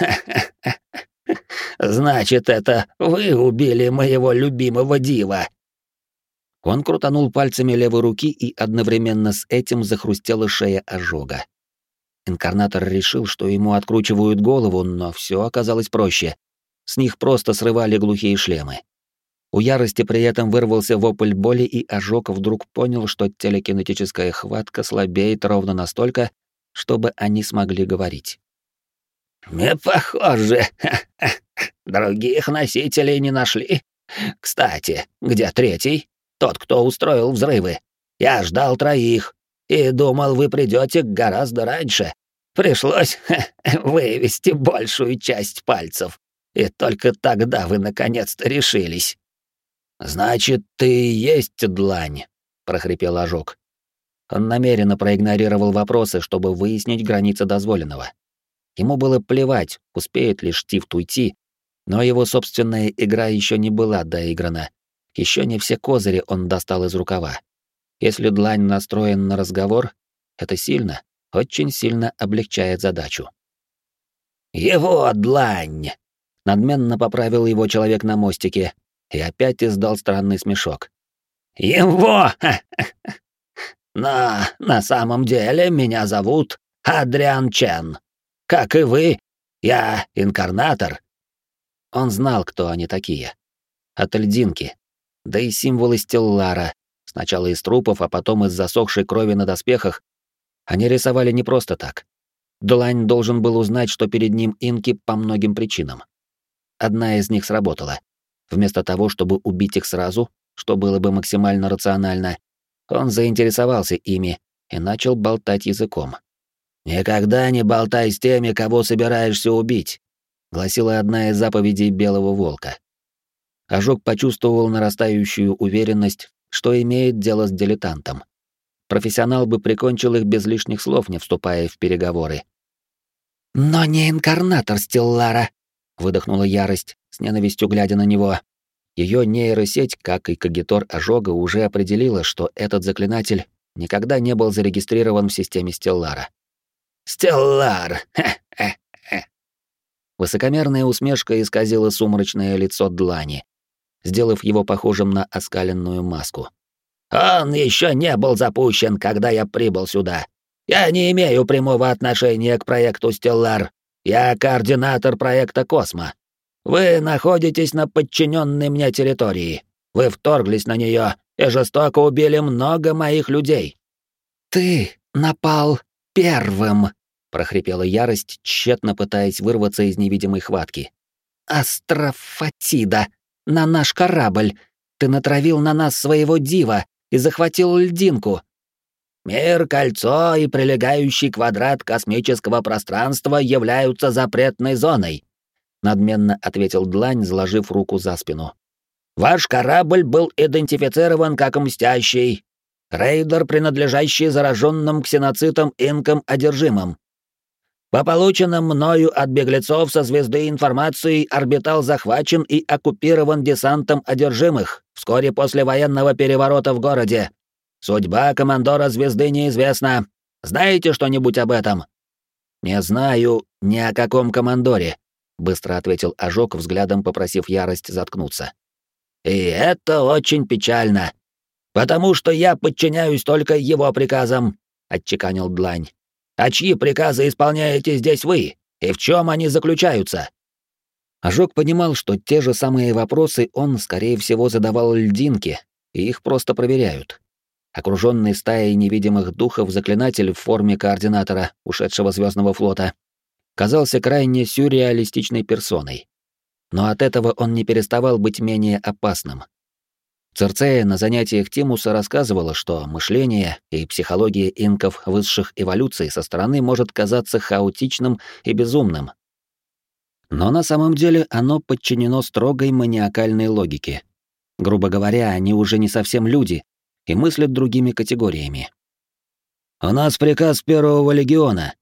S1: Значит, это вы убили моего любимого дива».
S6: Он крутанул пальцами левой руки, и одновременно с этим захрустела шея ожога. Инкарнатор решил, что ему откручивают голову, но все оказалось проще. С них просто срывали глухие шлемы. У ярости при этом вырвался вопль боли, и ожог вдруг понял, что телекинетическая хватка слабеет ровно настолько, чтобы они смогли говорить.
S1: «Не похоже. Других носителей не нашли. Кстати, где третий? Тот, кто устроил взрывы. Я ждал троих и думал, вы придете гораздо раньше. Пришлось вывести большую часть пальцев, и только тогда вы наконец-то решились. Значит, ты есть длань, прохрипел ожог. Он намеренно проигнорировал вопросы, чтобы выяснить границы дозволенного. Ему было плевать, успеет ли Штифт уйти, но его собственная игра еще не была доиграна. Еще не все козыри он достал из рукава. Если длань настроен на разговор, это сильно, очень сильно облегчает задачу. «Его длань!» — надменно поправил его человек на мостике и опять издал странный смешок. «Его! Но на самом деле меня зовут Адриан Чен. Как и вы, я инкарнатор». Он знал, кто они такие. От льдинки. Да и символы Стеллара, сначала из трупов, а потом из засохшей крови на доспехах, они рисовали не просто так. Длань должен был узнать, что перед ним инки по многим причинам. Одна из них сработала. Вместо того, чтобы убить их сразу, что было бы максимально рационально, он заинтересовался ими и начал болтать языком. «Никогда не болтай с теми, кого собираешься убить», — гласила одна из заповедей Белого Волка. Ожог почувствовал нарастающую уверенность, что имеет дело с дилетантом. Профессионал бы прикончил их без лишних слов, не вступая в переговоры. «Но не инкарнатор Стеллара», — выдохнула ярость, с ненавистью глядя на него. Ее нейросеть, как и Кагитор Ожога, уже определила, что этот заклинатель никогда не был зарегистрирован в системе Стеллара. «Стеллар! Хе-хе-хе!» Высокомерная усмешка исказила сумрачное лицо Длани, сделав его похожим на оскаленную маску. «Он еще не был запущен, когда я прибыл сюда. Я не имею прямого отношения к проекту «Стеллар». Я координатор проекта «Космо». Вы находитесь на подчиненной мне территории. Вы вторглись на нее и жестоко убили много моих людей». «Ты напал первым», — прохрипела ярость, тщетно пытаясь вырваться из невидимой хватки. «Астрофатида!» На наш корабль. Ты натравил на нас своего дива и захватил льдинку. Мир, кольцо и прилегающий квадрат космического пространства являются запретной зоной, надменно ответил Длань, заложив руку за спину. Ваш корабль был идентифицирован как мстящий, рейдер, принадлежащий зараженным ксеноцитом инкам одержимым. По полученным мною от беглецов со звезды информации орбитал захвачен и оккупирован десантом одержимых вскоре после военного переворота в городе. Судьба командора звезды неизвестна. Знаете что-нибудь об этом? Не знаю ни о каком командоре, быстро ответил Ожог, взглядом попросив ярость заткнуться. И это очень печально, потому что я подчиняюсь только его приказам, отчеканил Длань. А чьи приказы исполняете здесь вы? И в чем они заключаются?» Ожог понимал, что те же самые вопросы он, скорее всего, задавал льдинке, и их просто проверяют. Окруженный стаей невидимых духов заклинатель в форме координатора ушедшего звездного флота казался крайне сюрреалистичной персоной. Но от этого он не переставал быть менее опасным. Церцея на занятиях Тимуса рассказывала, что мышление и психология инков высших эволюций со стороны может казаться хаотичным и безумным. Но на самом деле оно подчинено строгой маниакальной логике. Грубо говоря, они уже не совсем люди и мыслят другими категориями. «У нас приказ Первого Легиона».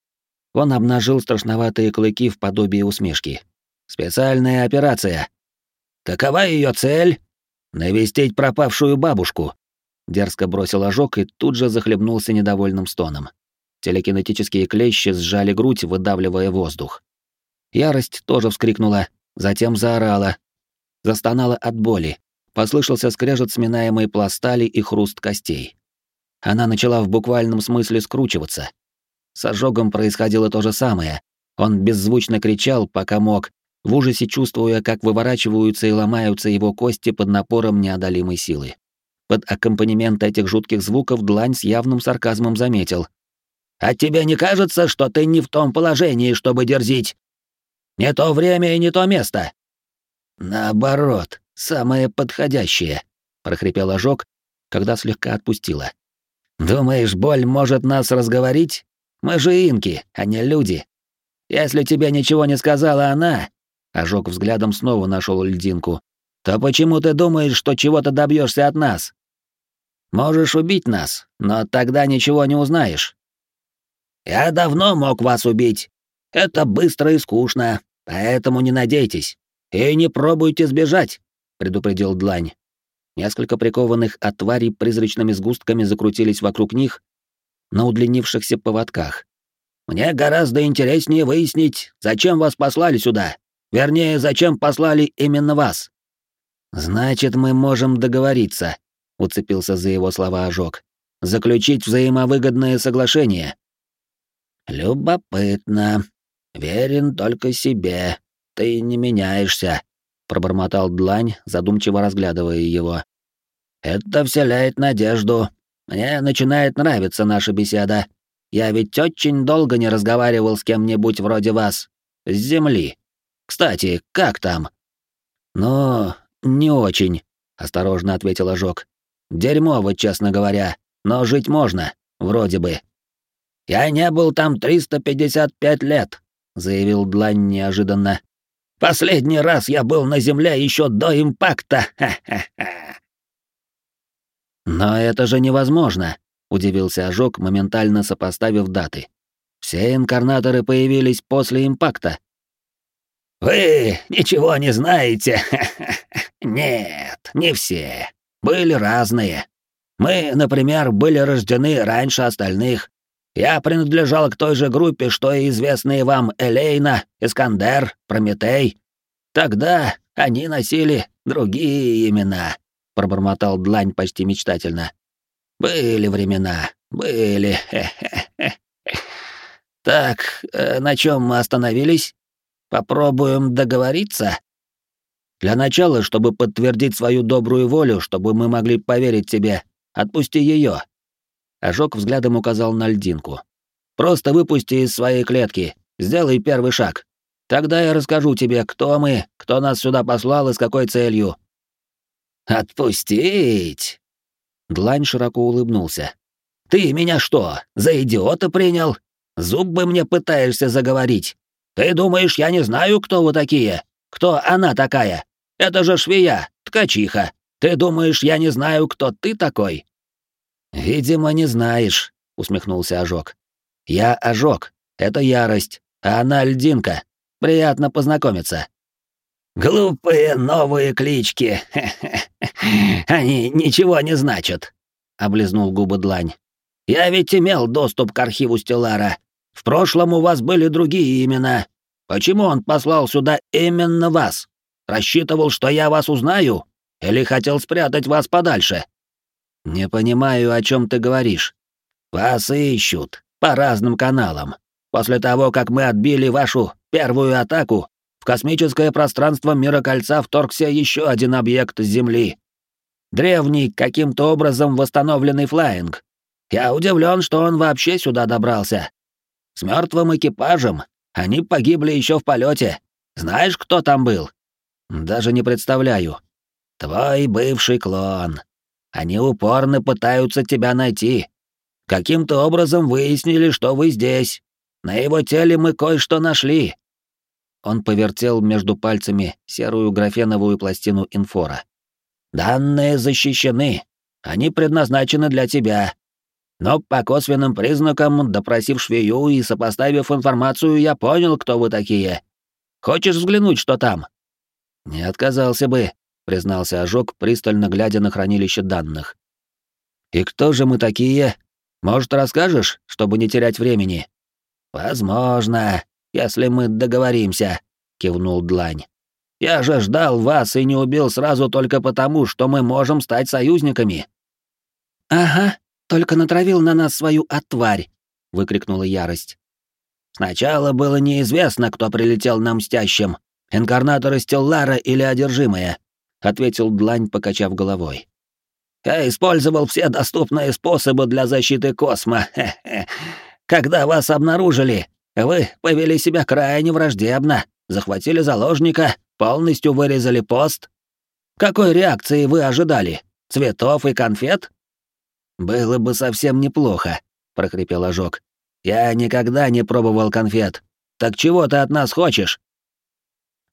S1: Он обнажил страшноватые клыки в подобии усмешки. «Специальная операция». «Какова ее цель?» «Навестить пропавшую бабушку!» Дерзко бросил ожог и тут же захлебнулся недовольным стоном. Телекинетические клещи сжали грудь, выдавливая воздух. Ярость тоже вскрикнула, затем заорала. Застонала от боли, послышался скрежет сминаемой пластали и хруст костей. Она начала в буквальном смысле скручиваться. С ожогом происходило то же самое. Он беззвучно кричал, пока мог, в ужасе чувствуя, как выворачиваются и ломаются его кости под напором неодолимой силы. Под аккомпанемент этих жутких звуков Длань с явным сарказмом заметил. «А тебе не кажется, что ты не в том положении, чтобы дерзить? Не то время и не то место!» «Наоборот, самое подходящее», — прохрипел ожог, когда слегка отпустила. «Думаешь, боль может нас разговорить? Мы же инки, а не люди. Если тебе ничего не сказала она, ожог взглядом снова нашел льдинку, то почему ты думаешь, что чего-то добьешься от нас? Можешь убить нас, но тогда ничего не узнаешь. Я давно мог вас убить. Это быстро и скучно, поэтому не надейтесь. И не пробуйте сбежать, предупредил Длань. Несколько прикованных от тварей призрачными сгустками закрутились вокруг них на удлинившихся поводках. Мне гораздо интереснее выяснить, зачем вас послали сюда. Вернее, зачем послали именно вас. Значит, мы можем договориться, уцепился за его слова ожог. Заключить взаимовыгодное соглашение. Любопытно. Верен только себе. Ты не меняешься, пробормотал Длань, задумчиво разглядывая его. Это вселяет надежду. Мне начинает нравиться наша беседа. Я ведь очень долго не разговаривал с кем-нибудь вроде вас. С земли. Кстати, как там? Ну, не очень, осторожно ответил ожог. Дерьмово, честно говоря, но жить можно, вроде бы. Я не был там 355 лет, заявил Длань неожиданно. Последний раз я был на земле еще до импакта. Но это же невозможно, удивился Ожог, моментально сопоставив даты. Все инкарнаторы появились после импакта. Вы ничего не знаете. Нет, не все. Были разные. Мы, например, были рождены раньше остальных. Я принадлежал к той же группе, что и известные вам Элейна, Искандер, Прометей. Тогда они носили другие имена, пробормотал Длань почти мечтательно. Были времена, были. Так, э, на чем мы остановились? Попробуем договориться? Для начала, чтобы подтвердить свою добрую волю, чтобы мы могли поверить тебе, отпусти ее. Ожог взглядом указал на льдинку. Просто выпусти из своей клетки, сделай первый шаг. Тогда я расскажу тебе, кто мы, кто нас сюда послал и с какой целью. Отпустить? Длань широко улыбнулся. «Ты меня что, за идиота принял? Зубы мне пытаешься заговорить? Ты думаешь, я не знаю, кто вы такие? Кто она такая? Это же швея, ткачиха. Ты думаешь, я не знаю, кто ты такой?» «Видимо, не знаешь», — усмехнулся Ожог. «Я Ожог, это ярость, а она льдинка. Приятно познакомиться». «Глупые новые клички. Они ничего не значат», — облизнул губы Длань. «Я ведь имел доступ к архиву Стеллара. В прошлом у вас были другие имена. Почему он послал сюда именно вас? Рассчитывал, что я вас узнаю? Или хотел спрятать вас подальше?» «Не понимаю, о чем ты говоришь. Вас ищут по разным каналам. После того, как мы отбили вашу первую атаку, в космическое пространство мира кольца вторгся еще один объект с Земли. Древний, каким-то образом восстановленный флаинг. Я удивлен, что он вообще сюда добрался. С мертвым экипажем. Они погибли еще в полете. Знаешь, кто там был? Даже не представляю. Твой бывший клон. Они упорно пытаются тебя найти. Каким-то образом выяснили, что вы здесь. На его теле мы кое-что нашли. Он повертел между пальцами серую графеновую пластину инфора. «Данные защищены. Они предназначены для тебя. Но по косвенным признакам, допросив швею и сопоставив информацию, я понял, кто вы такие. Хочешь взглянуть, что там?» «Не отказался бы», — признался Ожог, пристально глядя на хранилище данных. «И кто же мы такие? Может, расскажешь, чтобы не терять времени?» «Возможно», если мы договоримся», — кивнул Длань. Я же ждал вас и не убил сразу только потому, что мы можем стать союзниками».
S7: «Ага, только натравил на нас свою отварь», — выкрикнула ярость.
S1: «Сначала было неизвестно, кто прилетел нам мстящим, инкарнаторы Стеллара или одержимые», — ответил Длань, покачав головой. «Я использовал все доступные способы для защиты космо. Когда вас обнаружили, вы повели себя крайне враждебно, захватили заложника, полностью вырезали пост. Какой реакции вы ожидали? Цветов и конфет? Было бы совсем неплохо, прохрипел ожог. Я никогда не пробовал конфет. Так чего ты от нас хочешь?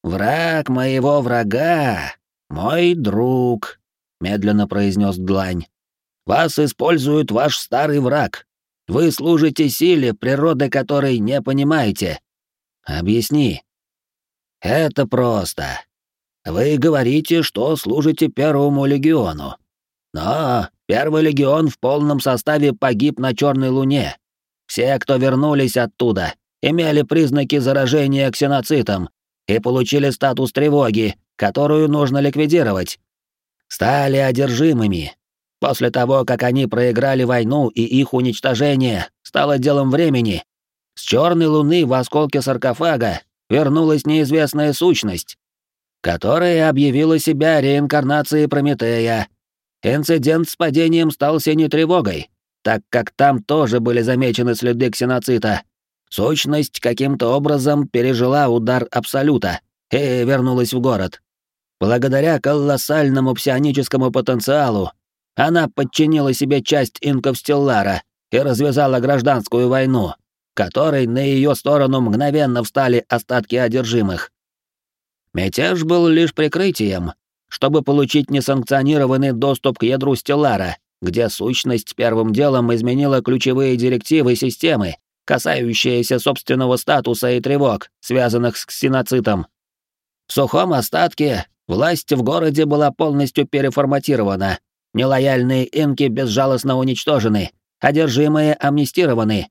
S1: Враг моего врага, мой друг, медленно произнес Длань. Вас использует ваш старый враг, вы служите силе, природы которой не понимаете. Объясни. Это просто. Вы говорите, что служите Первому легиону. Но Первый легион в полном составе погиб на Черной Луне. Все, кто вернулись оттуда, имели признаки заражения ксеноцитом и получили статус тревоги, которую нужно ликвидировать. Стали одержимыми, После того, как они проиграли войну и их уничтожение стало делом времени, с черной луны в осколке саркофага вернулась неизвестная сущность, которая объявила себя реинкарнацией Прометея. Инцидент с падением стал синей тревогой, так как там тоже были замечены следы ксеноцита. Сущность каким-то образом пережила удар Абсолюта и вернулась в город. Благодаря колоссальному псионическому потенциалу она подчинила себе часть инков Стеллара и развязала гражданскую войну, которой на ее сторону мгновенно встали остатки одержимых. Мятеж был лишь прикрытием, чтобы получить несанкционированный доступ к ядру Стеллара, где сущность первым делом изменила ключевые директивы системы, касающиеся собственного статуса и тревог, связанных с ксеноцитом. В сухом остатке власть в городе была полностью переформатирована, Нелояльные инки безжалостно уничтожены, одержимые амнистированы.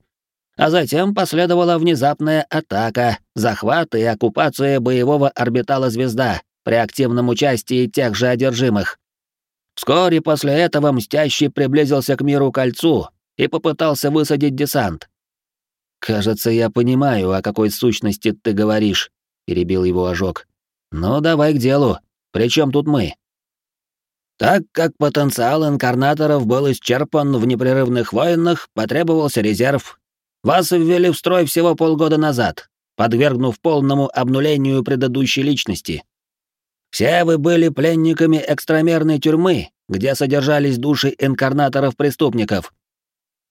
S1: А затем последовала внезапная атака, захват и оккупация боевого орбитала «Звезда» при активном участии тех же одержимых. Вскоре после этого Мстящий приблизился к миру кольцу и попытался высадить десант. «Кажется, я понимаю, о какой сущности ты говоришь», — перебил его ожог. «Ну, давай к делу. Причем тут мы?» Так как потенциал инкарнаторов был исчерпан в непрерывных войнах, потребовался резерв. Вас ввели в строй всего полгода назад, подвергнув полному обнулению предыдущей личности. Все вы были пленниками экстрамерной тюрьмы, где содержались души инкарнаторов-преступников.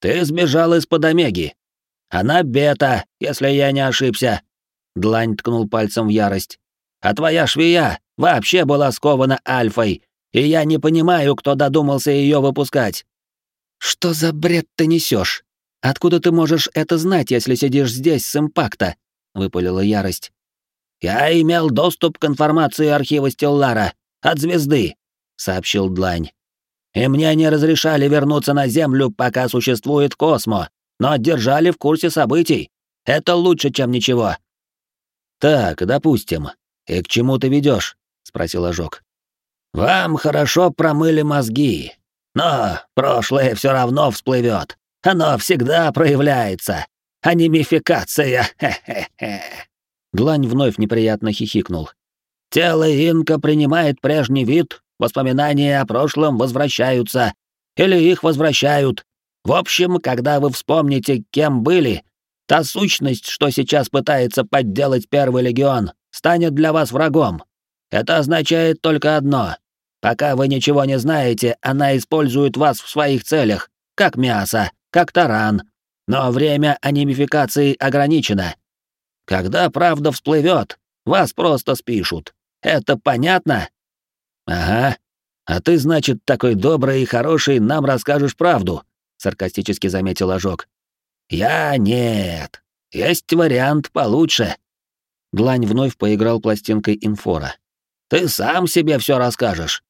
S1: Ты сбежал из-под Омеги. Она бета, если я не ошибся. Длань ткнул пальцем в ярость. А твоя швея вообще была скована альфой, и я не понимаю, кто додумался ее выпускать». «Что за бред ты несешь? Откуда ты можешь это знать, если сидишь здесь с импакта?» — выпалила ярость. «Я имел доступ к информации архива Стеллара от звезды», — сообщил Длань. «И мне не разрешали вернуться на Землю, пока существует Космо, но держали в курсе событий. Это лучше, чем ничего». «Так, допустим. И к чему ты ведешь? спросил Ожог. Вам хорошо промыли мозги, но прошлое все равно всплывет. Оно всегда проявляется. Анимификация, хе-хе-хе. Длань вновь неприятно хихикнул. Тело инка принимает прежний вид, воспоминания о прошлом возвращаются. Или их возвращают. В общем, когда вы вспомните, кем были, та сущность, что сейчас пытается подделать Первый Легион, станет для вас врагом. Это означает только одно. Пока вы ничего не знаете, она использует вас в своих целях, как мясо, как таран. Но время анимификации ограничено. Когда правда всплывет, вас просто спишут. Это понятно? Ага. А ты, значит, такой добрый и хороший, нам расскажешь правду, саркастически заметил ожог. Я нет. Есть вариант получше. Длань вновь поиграл пластинкой инфора. Ты сам себе все расскажешь.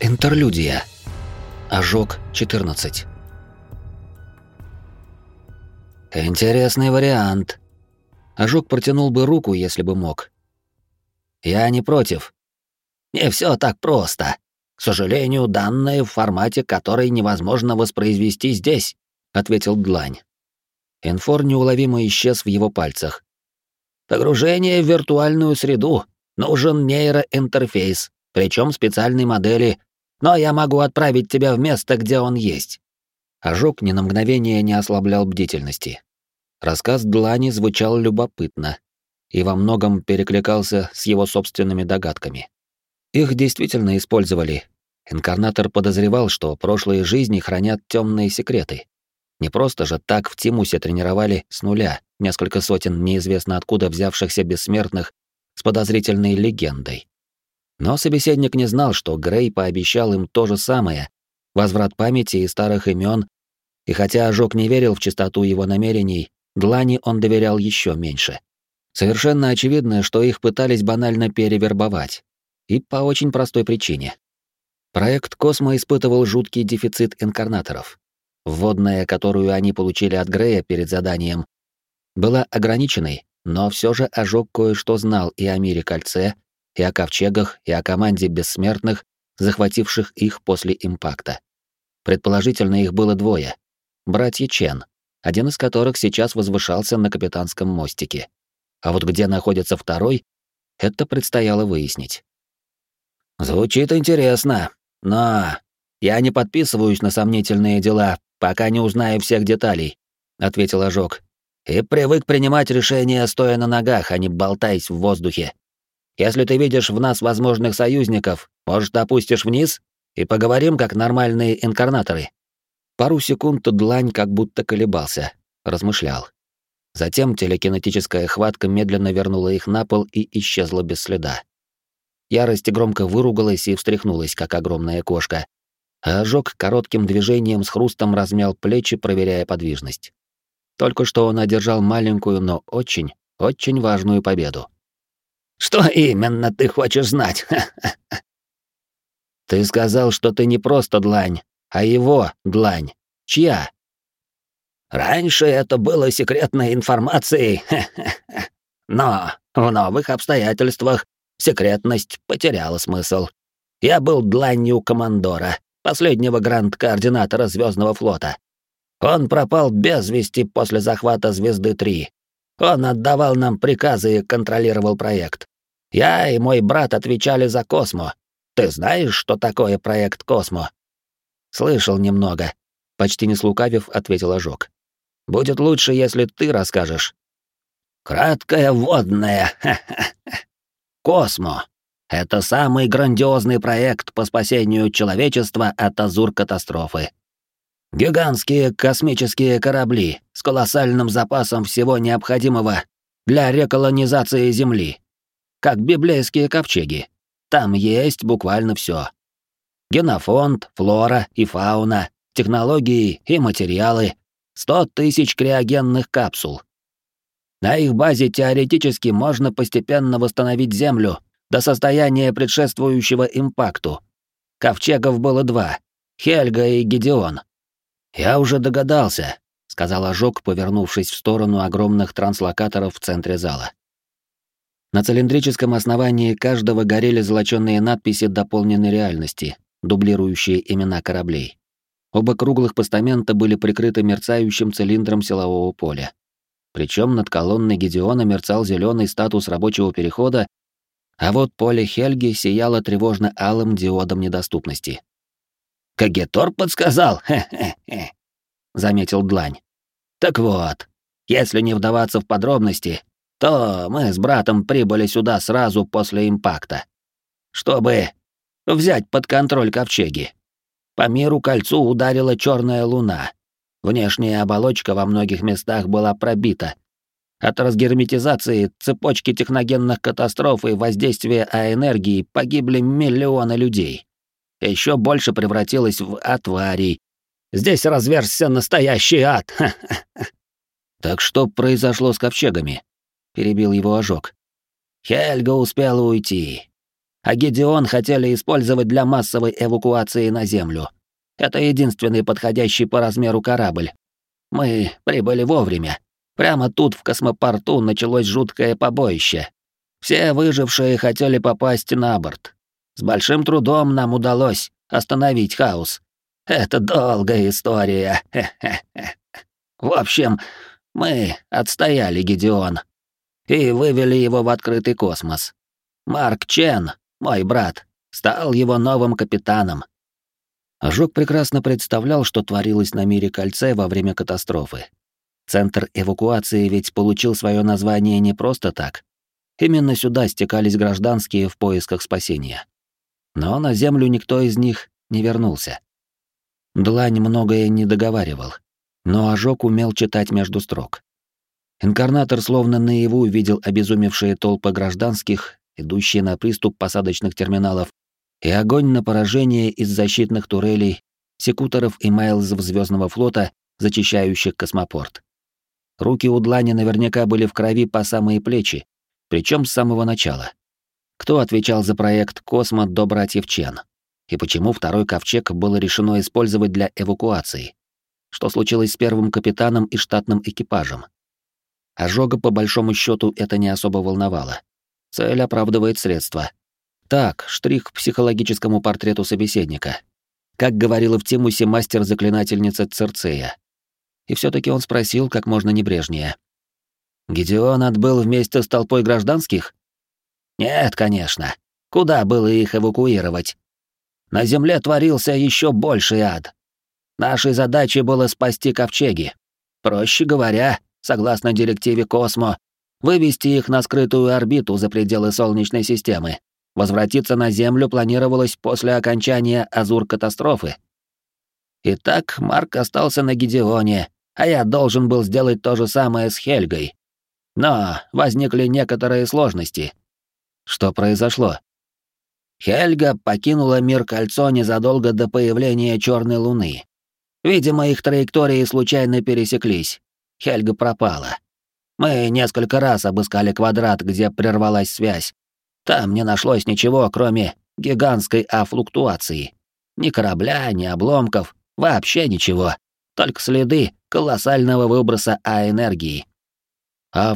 S8: Интерлюдия. Ожог 14.
S1: Интересный вариант. Ожог протянул бы руку, если бы мог. Я не против. Не все так просто. К сожалению, данные в формате, который невозможно воспроизвести здесь, ответил Длань. Инфор неуловимо исчез в его пальцах. Погружение в виртуальную среду. Нужен нейроинтерфейс, причем специальной модели, но я могу отправить тебя в место, где он есть. Ожог ни на мгновение не ослаблял бдительности. Рассказ Длани звучал любопытно и во многом перекликался с его собственными догадками. Их действительно использовали. Инкарнатор подозревал, что прошлые жизни хранят темные секреты. Не просто же так в Тимусе тренировали с нуля несколько сотен неизвестно откуда взявшихся бессмертных с подозрительной легендой. Но собеседник не знал, что Грей пообещал им то же самое — возврат памяти и старых имен, и хотя Ожог не верил в чистоту его намерений, Длани он доверял еще меньше. Совершенно очевидно, что их пытались банально перевербовать. И по очень простой причине. Проект «Космо» испытывал жуткий дефицит инкарнаторов. Вводная, которую они получили от Грея перед заданием, была ограниченной, но все же Ожог кое-что знал и о мире кольце, и о ковчегах, и о команде бессмертных, захвативших их после импакта. Предположительно, их было двое. Братья Чен, один из которых сейчас возвышался на капитанском мостике. А вот где находится второй, это предстояло выяснить. «Звучит интересно, но я не подписываюсь на сомнительные дела, пока не узнаю всех деталей», — ответил Ожог. «И привык принимать решения, стоя на ногах, а не болтаясь в воздухе. Если ты видишь в нас возможных союзников, может, опустишь вниз и поговорим как нормальные инкарнаторы. Пару секунд длань как будто колебался, размышлял. Затем телекинетическая хватка медленно вернула их на пол и исчезла без следа. Ярость громко выругалась и встряхнулась, как огромная кошка, а ожог коротким движением с хрустом размял плечи, проверяя подвижность. Только что он одержал маленькую, но очень, очень важную победу. Что именно ты хочешь знать? Ты сказал, что ты не просто длань, а его длань. Чья? Раньше это было секретной информацией, но в новых обстоятельствах секретность потеряла смысл. Я был дланью командора, последнего гранд-координатора Звездного флота. Он пропал без вести после захвата Звезды-3. Он отдавал нам приказы и контролировал проект. Я и мой брат отвечали за Космо. Ты знаешь, что такое проект Космо? Слышал немного. Почти не слукавив, ответил Ожог. Будет лучше, если ты расскажешь. Краткая вводная. Космо. Это самый грандиозный проект по спасению человечества от Азур-катастрофы. Гигантские космические корабли с колоссальным запасом всего необходимого для реколонизации Земли как библейские ковчеги. Там есть буквально все. Генофонд, флора и фауна, технологии и материалы, сто тысяч криогенных капсул. На их базе теоретически можно постепенно восстановить Землю до состояния предшествующего импакту. Ковчегов было два — Хельга и Гедеон. «Я уже догадался», — сказал Ожог, повернувшись в сторону огромных транслокаторов в центре зала. На цилиндрическом основании каждого горели золочёные надписи дополненной реальности, дублирующие имена кораблей. Оба круглых постамента были прикрыты мерцающим цилиндром силового поля. Причем над колонной Гедеона мерцал зеленый статус рабочего перехода, а вот поле Хельги сияло тревожно-алым диодом недоступности. «Кагетор подсказал, хе-хе-хе», — заметил Длань. «Так вот, если не вдаваться в подробности, то мы с братом прибыли сюда сразу после импакта, чтобы взять под контроль ковчеги. По миру кольцу ударила черная луна. Внешняя оболочка во многих местах была пробита. От разгерметизации, цепочки техногенных катастроф и воздействия а энергии погибли миллионы людей. Еще больше превратилось в отварий. Здесь разверзся настоящий ад. Так что произошло с ковчегами? — перебил его ожог. «Хельга успела уйти. А Гедеон хотели использовать для массовой эвакуации на Землю. Это единственный подходящий по размеру корабль.
S4: Мы прибыли вовремя. Прямо тут, в космопорту, началось жуткое побоище. Все выжившие хотели попасть на борт. С большим трудом нам удалось остановить хаос. Это долгая история. В общем, мы отстояли Гедеон и вывели его в открытый космос. Марк Чен, мой брат, стал его новым капитаном.
S1: Ожог прекрасно представлял, что творилось на мире кольце во время катастрофы. Центр эвакуации ведь получил свое название не просто так. Именно сюда стекались гражданские в поисках спасения. Но на Землю никто из них не вернулся. Длань многое не договаривал, но Ожог умел читать между строк. Инкарнатор словно наяву видел обезумевшие толпы гражданских, идущие на приступ посадочных терминалов, и огонь на поражение из защитных турелей, секуторов и майлзов Звездного флота, зачищающих космопорт. Руки у Длани наверняка были в крови по самые плечи, причем с самого начала. Кто отвечал за проект «Космо» до братьев Чен? И почему второй ковчег было решено использовать для эвакуации? Что случилось с первым капитаном и штатным экипажем? Ожога, по большому счету, это не особо волновало. Цель оправдывает средства. Так, штрих к психологическому портрету собеседника. Как говорила в Тимусе мастер-заклинательница Церцея. И все таки он спросил как можно небрежнее. «Гедеон отбыл вместе с толпой гражданских?»
S4: «Нет, конечно. Куда было их эвакуировать? На земле творился еще больший ад. Нашей задачей было спасти ковчеги. Проще говоря, согласно директиве Космо, вывести их на скрытую орбиту за пределы Солнечной системы. Возвратиться на Землю планировалось после окончания Азур-катастрофы. Итак, Марк остался на Гидеоне, а я должен был сделать то же самое с Хельгой. Но возникли некоторые сложности.
S1: Что произошло?
S4: Хельга покинула мир кольцо незадолго до появления Черной Луны. Видимо, их траектории случайно пересеклись. Хельга пропала. Мы несколько раз обыскали квадрат, где прервалась связь, там не нашлось ничего, кроме гигантской афлуктуации. Ни корабля, ни обломков, вообще ничего. Только следы колоссального выброса А-энергии.
S1: А?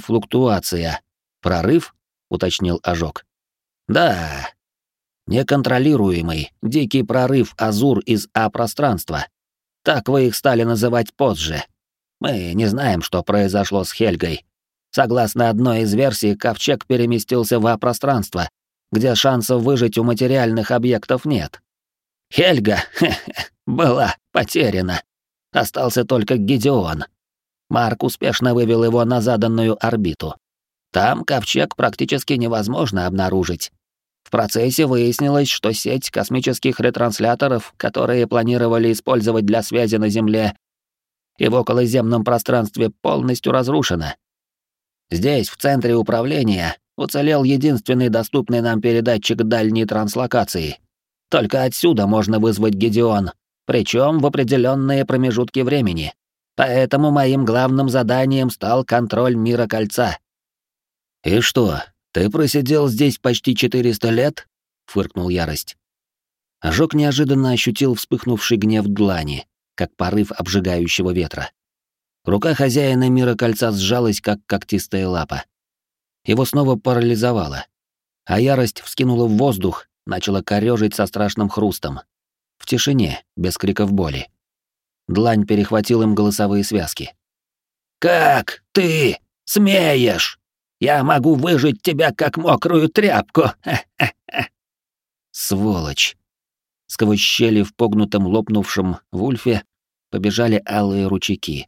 S1: Прорыв? уточнил Ожог.
S4: Да. Неконтролируемый, дикий прорыв Азур из А-пространства. Так вы их стали называть позже. Мы не знаем, что произошло с Хельгой, Согласно одной из версий, ковчег переместился в А-пространство, где шансов выжить у материальных объектов нет. Хельга была потеряна. Остался только Гидеон. Марк успешно вывел его на заданную орбиту. Там ковчег практически невозможно обнаружить. В процессе выяснилось, что сеть космических ретрансляторов, которые планировали использовать для связи на Земле и в околоземном пространстве, полностью разрушена. Здесь, в центре управления, уцелел единственный доступный нам передатчик дальней транслокации. Только отсюда можно вызвать Гедеон, причем в определенные промежутки времени. Поэтому моим главным заданием стал контроль мира кольца.
S1: «И что, ты просидел здесь почти 400 лет?» — фыркнул ярость. Ожог неожиданно ощутил вспыхнувший гнев длани, как порыв обжигающего ветра. Рука хозяина мира кольца сжалась, как когтистая лапа. Его снова парализовало, а ярость вскинула в воздух, начала корёжить со страшным хрустом. В тишине, без криков боли. Длань перехватил им голосовые связки.
S4: «Как ты смеешь? Я могу выжить тебя, как мокрую тряпку!»
S1: Сволочь! Сквозь щели в погнутом лопнувшем вульфе побежали алые ручейки.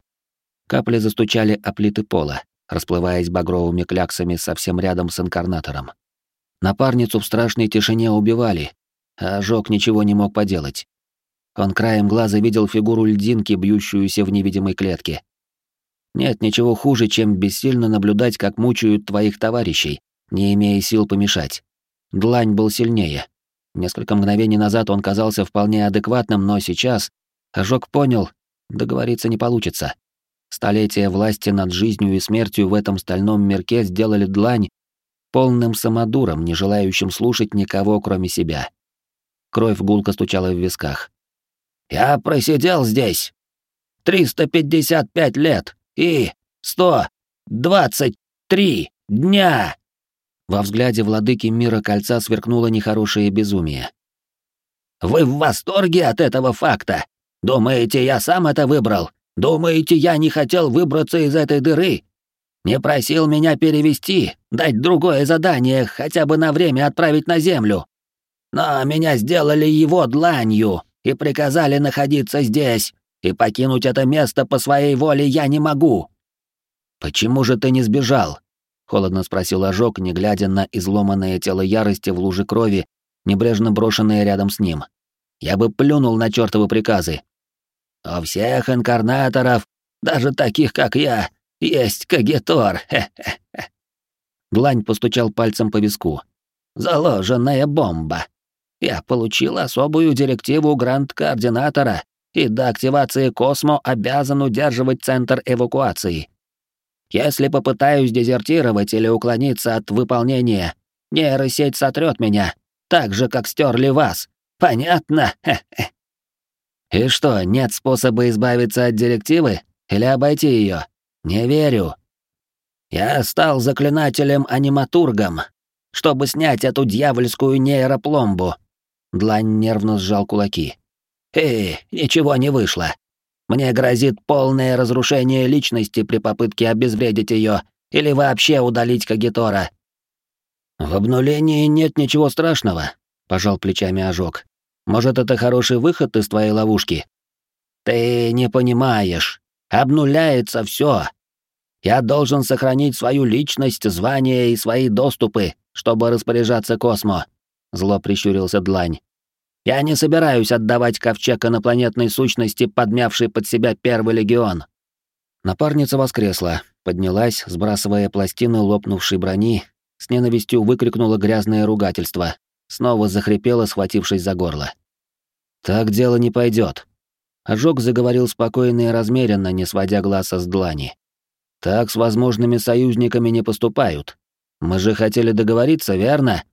S1: Капли застучали о плиты пола, расплываясь багровыми кляксами совсем рядом с инкарнатором. Напарницу в страшной тишине убивали, а ожог ничего не мог поделать. Он краем глаза видел фигуру льдинки, бьющуюся в невидимой клетке. Нет ничего хуже, чем бессильно наблюдать, как мучают твоих товарищей, не имея сил помешать. Длань был сильнее. Несколько мгновений назад он казался вполне адекватным, но сейчас ожог понял, договориться не получится. Столетия власти над жизнью и смертью в этом стальном мирке сделали длань полным самодуром, не желающим слушать никого, кроме себя. Кровь гулко стучала в висках.
S4: «Я просидел здесь
S1: 355 лет и 123 дня!»
S9: Во взгляде владыки мира кольца сверкнуло нехорошее безумие.
S1: «Вы в восторге от этого факта? Думаете, я сам это выбрал? Думаете, я не хотел выбраться из этой дыры? Не просил меня перевести, дать другое задание, хотя бы на время отправить на землю. Но меня сделали его дланью и приказали находиться здесь, и покинуть это место по своей воле я не могу».
S9: «Почему же ты не сбежал?» — холодно спросил Ожог, не глядя на изломанное тело ярости в луже крови, небрежно брошенное рядом с ним. «Я бы плюнул на чертовы приказы».
S1: «У всех инкарнаторов, даже таких, как я, есть кагитор. Хе-хе-хе».
S9: Длань постучал пальцем по виску.
S1: «Заложенная бомба. Я получил особую директиву гранд-координатора и до активации Космо обязан удерживать центр эвакуации. Если попытаюсь дезертировать или уклониться от выполнения, нейросеть сотрет меня, так же, как стерли вас. Понятно?
S9: И что, нет способа избавиться от директивы или обойти ее? Не верю.
S1: Я стал заклинателем-аниматургом, чтобы снять эту дьявольскую нейропломбу.
S9: Длань нервно сжал кулаки.
S1: Эй, ничего не вышло. Мне грозит полное разрушение личности при попытке обезвредить ее или вообще удалить Кагитора.
S9: В обнулении нет ничего страшного, пожал плечами ожог. Может, это хороший выход из твоей ловушки?
S1: Ты не понимаешь. Обнуляется все. Я должен сохранить свою личность, звание и свои доступы, чтобы распоряжаться космо. Зло прищурился Длань. Я не собираюсь отдавать ковчег инопланетной сущности, подмявшей под себя Первый Легион».
S9: Напарница воскресла, поднялась, сбрасывая пластины лопнувшей брони, с ненавистью выкрикнула грязное ругательство, снова захрипела, схватившись за горло. «Так дело не пойдет. Ожог заговорил спокойно и размеренно, не сводя глаза с длани. «Так с возможными союзниками не поступают. Мы же хотели договориться, верно?»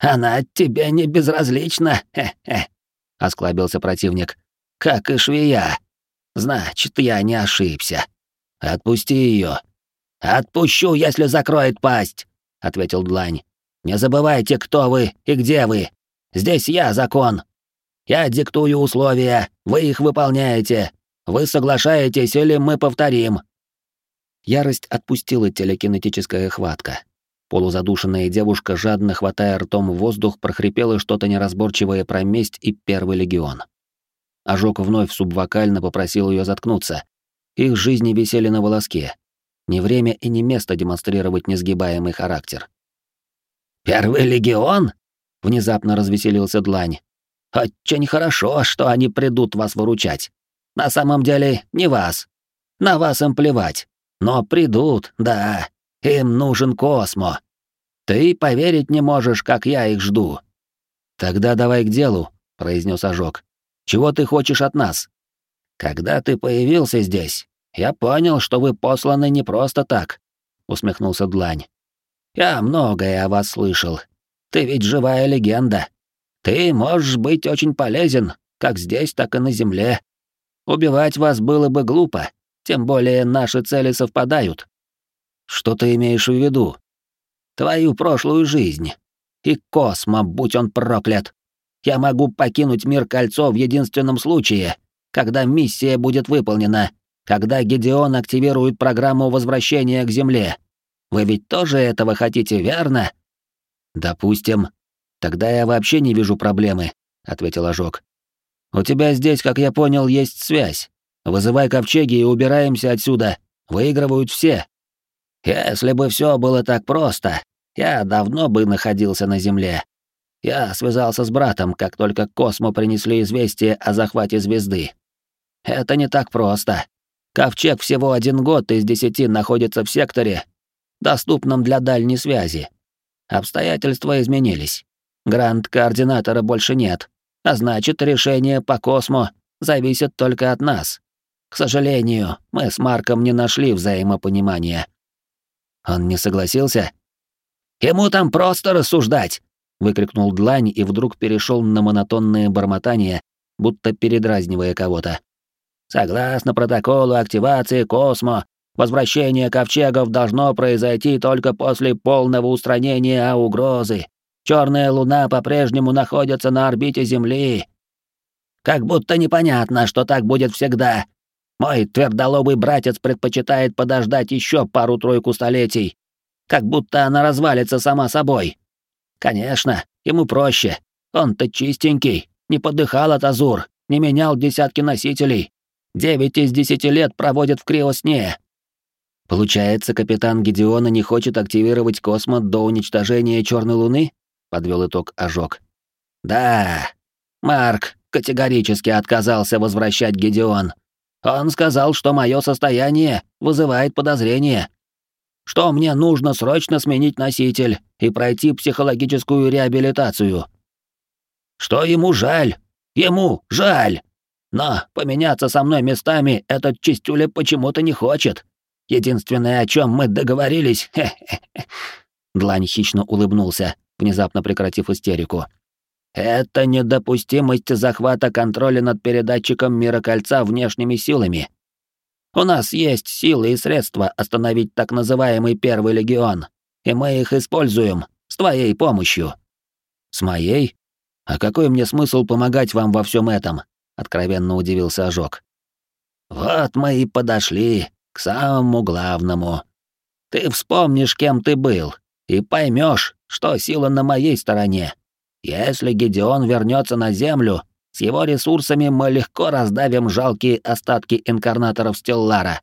S1: Она от тебя не безразлична, хе-хе», — осклабился противник. «Как и швея. Значит, я не ошибся. Отпусти ее. «Отпущу, если закроет пасть», — ответил Длань. «Не забывайте, кто вы и где вы. Здесь я закон. Я диктую условия, вы их выполняете. Вы соглашаетесь или мы повторим».
S9: Ярость отпустила телекинетическая хватка. Полузадушенная девушка, жадно хватая ртом воздух, прохрипела что-то неразборчивое про месть и Первый легион. Ожог вновь субвокально попросил ее заткнуться. Их жизни висели на волоске. Не время и не место демонстрировать несгибаемый характер.
S1: «Первый легион?» — внезапно развеселился Длань. «Очень хорошо, что они придут вас выручать. На самом деле, не вас. На вас им плевать. Но придут, да, им нужен Космо. Ты поверить не можешь, как я их жду.
S9: Тогда давай к делу, произнес Ожог. Чего ты хочешь от нас?
S1: Когда ты появился здесь, я понял, что вы посланы не просто так, усмехнулся Длань. Я многое о вас слышал. Ты ведь живая легенда. Ты можешь быть очень полезен, как здесь, так и на земле. Убивать вас было бы глупо, тем более наши цели совпадают.
S9: Что ты имеешь в виду?
S1: Твою прошлую жизнь. И Космо, будь он проклят. Я могу покинуть мир кольцо в единственном случае, когда миссия будет выполнена, когда Гедеон активирует программу возвращения к Земле. Вы ведь тоже этого хотите, верно?
S9: Допустим. Тогда я вообще не вижу проблемы, ответил Ожог. У тебя здесь, как я понял, есть связь. Вызывай ковчеги и убираемся отсюда. Выигрывают все.
S1: Если бы все было так просто, я давно бы находился на Земле. Я связался с братом, как только Космо принесли известие о захвате звезды. Это не так просто. Ковчег всего один год из десяти находится в секторе, доступном для дальней связи. Обстоятельства изменились. Гранд-координатора больше нет, а значит, решение по Космо зависит только от нас. К сожалению, мы с Марком не нашли взаимопонимания.
S9: Он не согласился?
S1: Ему там просто рассуждать, выкрикнул Длань и вдруг перешел на монотонное бормотание, будто передразнивая кого-то. Согласно протоколу активации Космо, возвращение ковчегов должно произойти только после полного устранения угрозы. Черная луна по-прежнему находится на орбите Земли. Как будто непонятно, что так будет всегда. Мой твердолобый братец предпочитает подождать еще пару-тройку столетий. Как будто она развалится сама собой. Конечно, ему проще. Он-то чистенький, не подыхал от Азур, не менял десятки носителей. Девять из десяти лет проводит в криосне.
S10: Получается, капитан Гедеона не хочет активировать космос до уничтожения Черной Луны? Подвел итог ожог.
S1: Да, Марк категорически отказался возвращать Гедеон. Он сказал, что мое состояние вызывает подозрения. Что мне нужно срочно сменить носитель и пройти психологическую реабилитацию. Что ему жаль? Ему жаль. Но поменяться со мной местами этот чистюля почему-то не хочет. Единственное, о чем мы договорились...
S10: Длань хищно улыбнулся, внезапно прекратив истерику.
S1: Это недопустимость захвата контроля над передатчиком мира кольца внешними силами. У нас есть силы и средства остановить так называемый Первый Легион, и мы их используем с твоей помощью».
S10: «С моей? А какой мне смысл помогать вам во всем этом?» — откровенно удивился Ожог.
S1: «Вот мы и подошли к самому главному. Ты вспомнишь, кем ты был, и поймешь, что сила на моей стороне. Если Гедеон вернется на Землю, с его ресурсами мы легко раздавим жалкие остатки инкарнаторов Стеллара.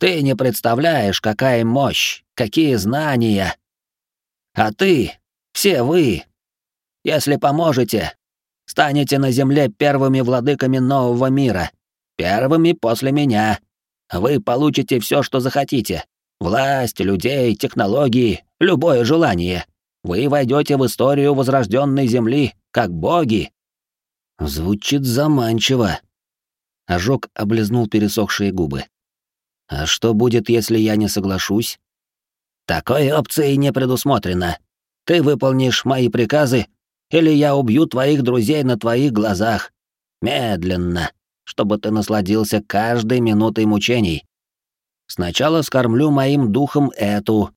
S1: Ты не представляешь, какая мощь, какие знания. А ты, все вы, если поможете, станете на Земле первыми владыками нового мира, первыми после меня. Вы получите все, что захотите. Власть, людей, технологии, любое желание. Вы войдете в историю возрожденной Земли, как боги,
S10: Звучит заманчиво. Ожог облизнул пересохшие губы. А что будет, если я не соглашусь?
S1: Такой опции не предусмотрено. Ты выполнишь мои приказы, или я убью твоих друзей на твоих глазах. Медленно, чтобы ты насладился каждой минутой мучений. Сначала скормлю моим духом эту.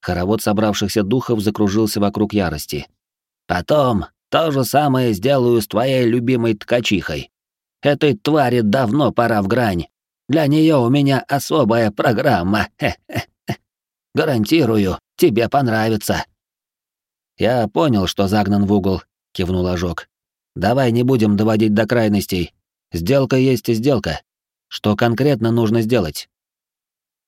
S10: Хоровод собравшихся духов закружился вокруг ярости.
S1: Потом то же самое сделаю с твоей любимой ткачихой. Этой твари давно пора в грань. Для нее у меня особая программа. Гарантирую, тебе понравится.
S10: Я понял, что загнан в угол, кивнул ожог. Давай не будем доводить до крайностей. Сделка есть сделка. Что конкретно нужно сделать?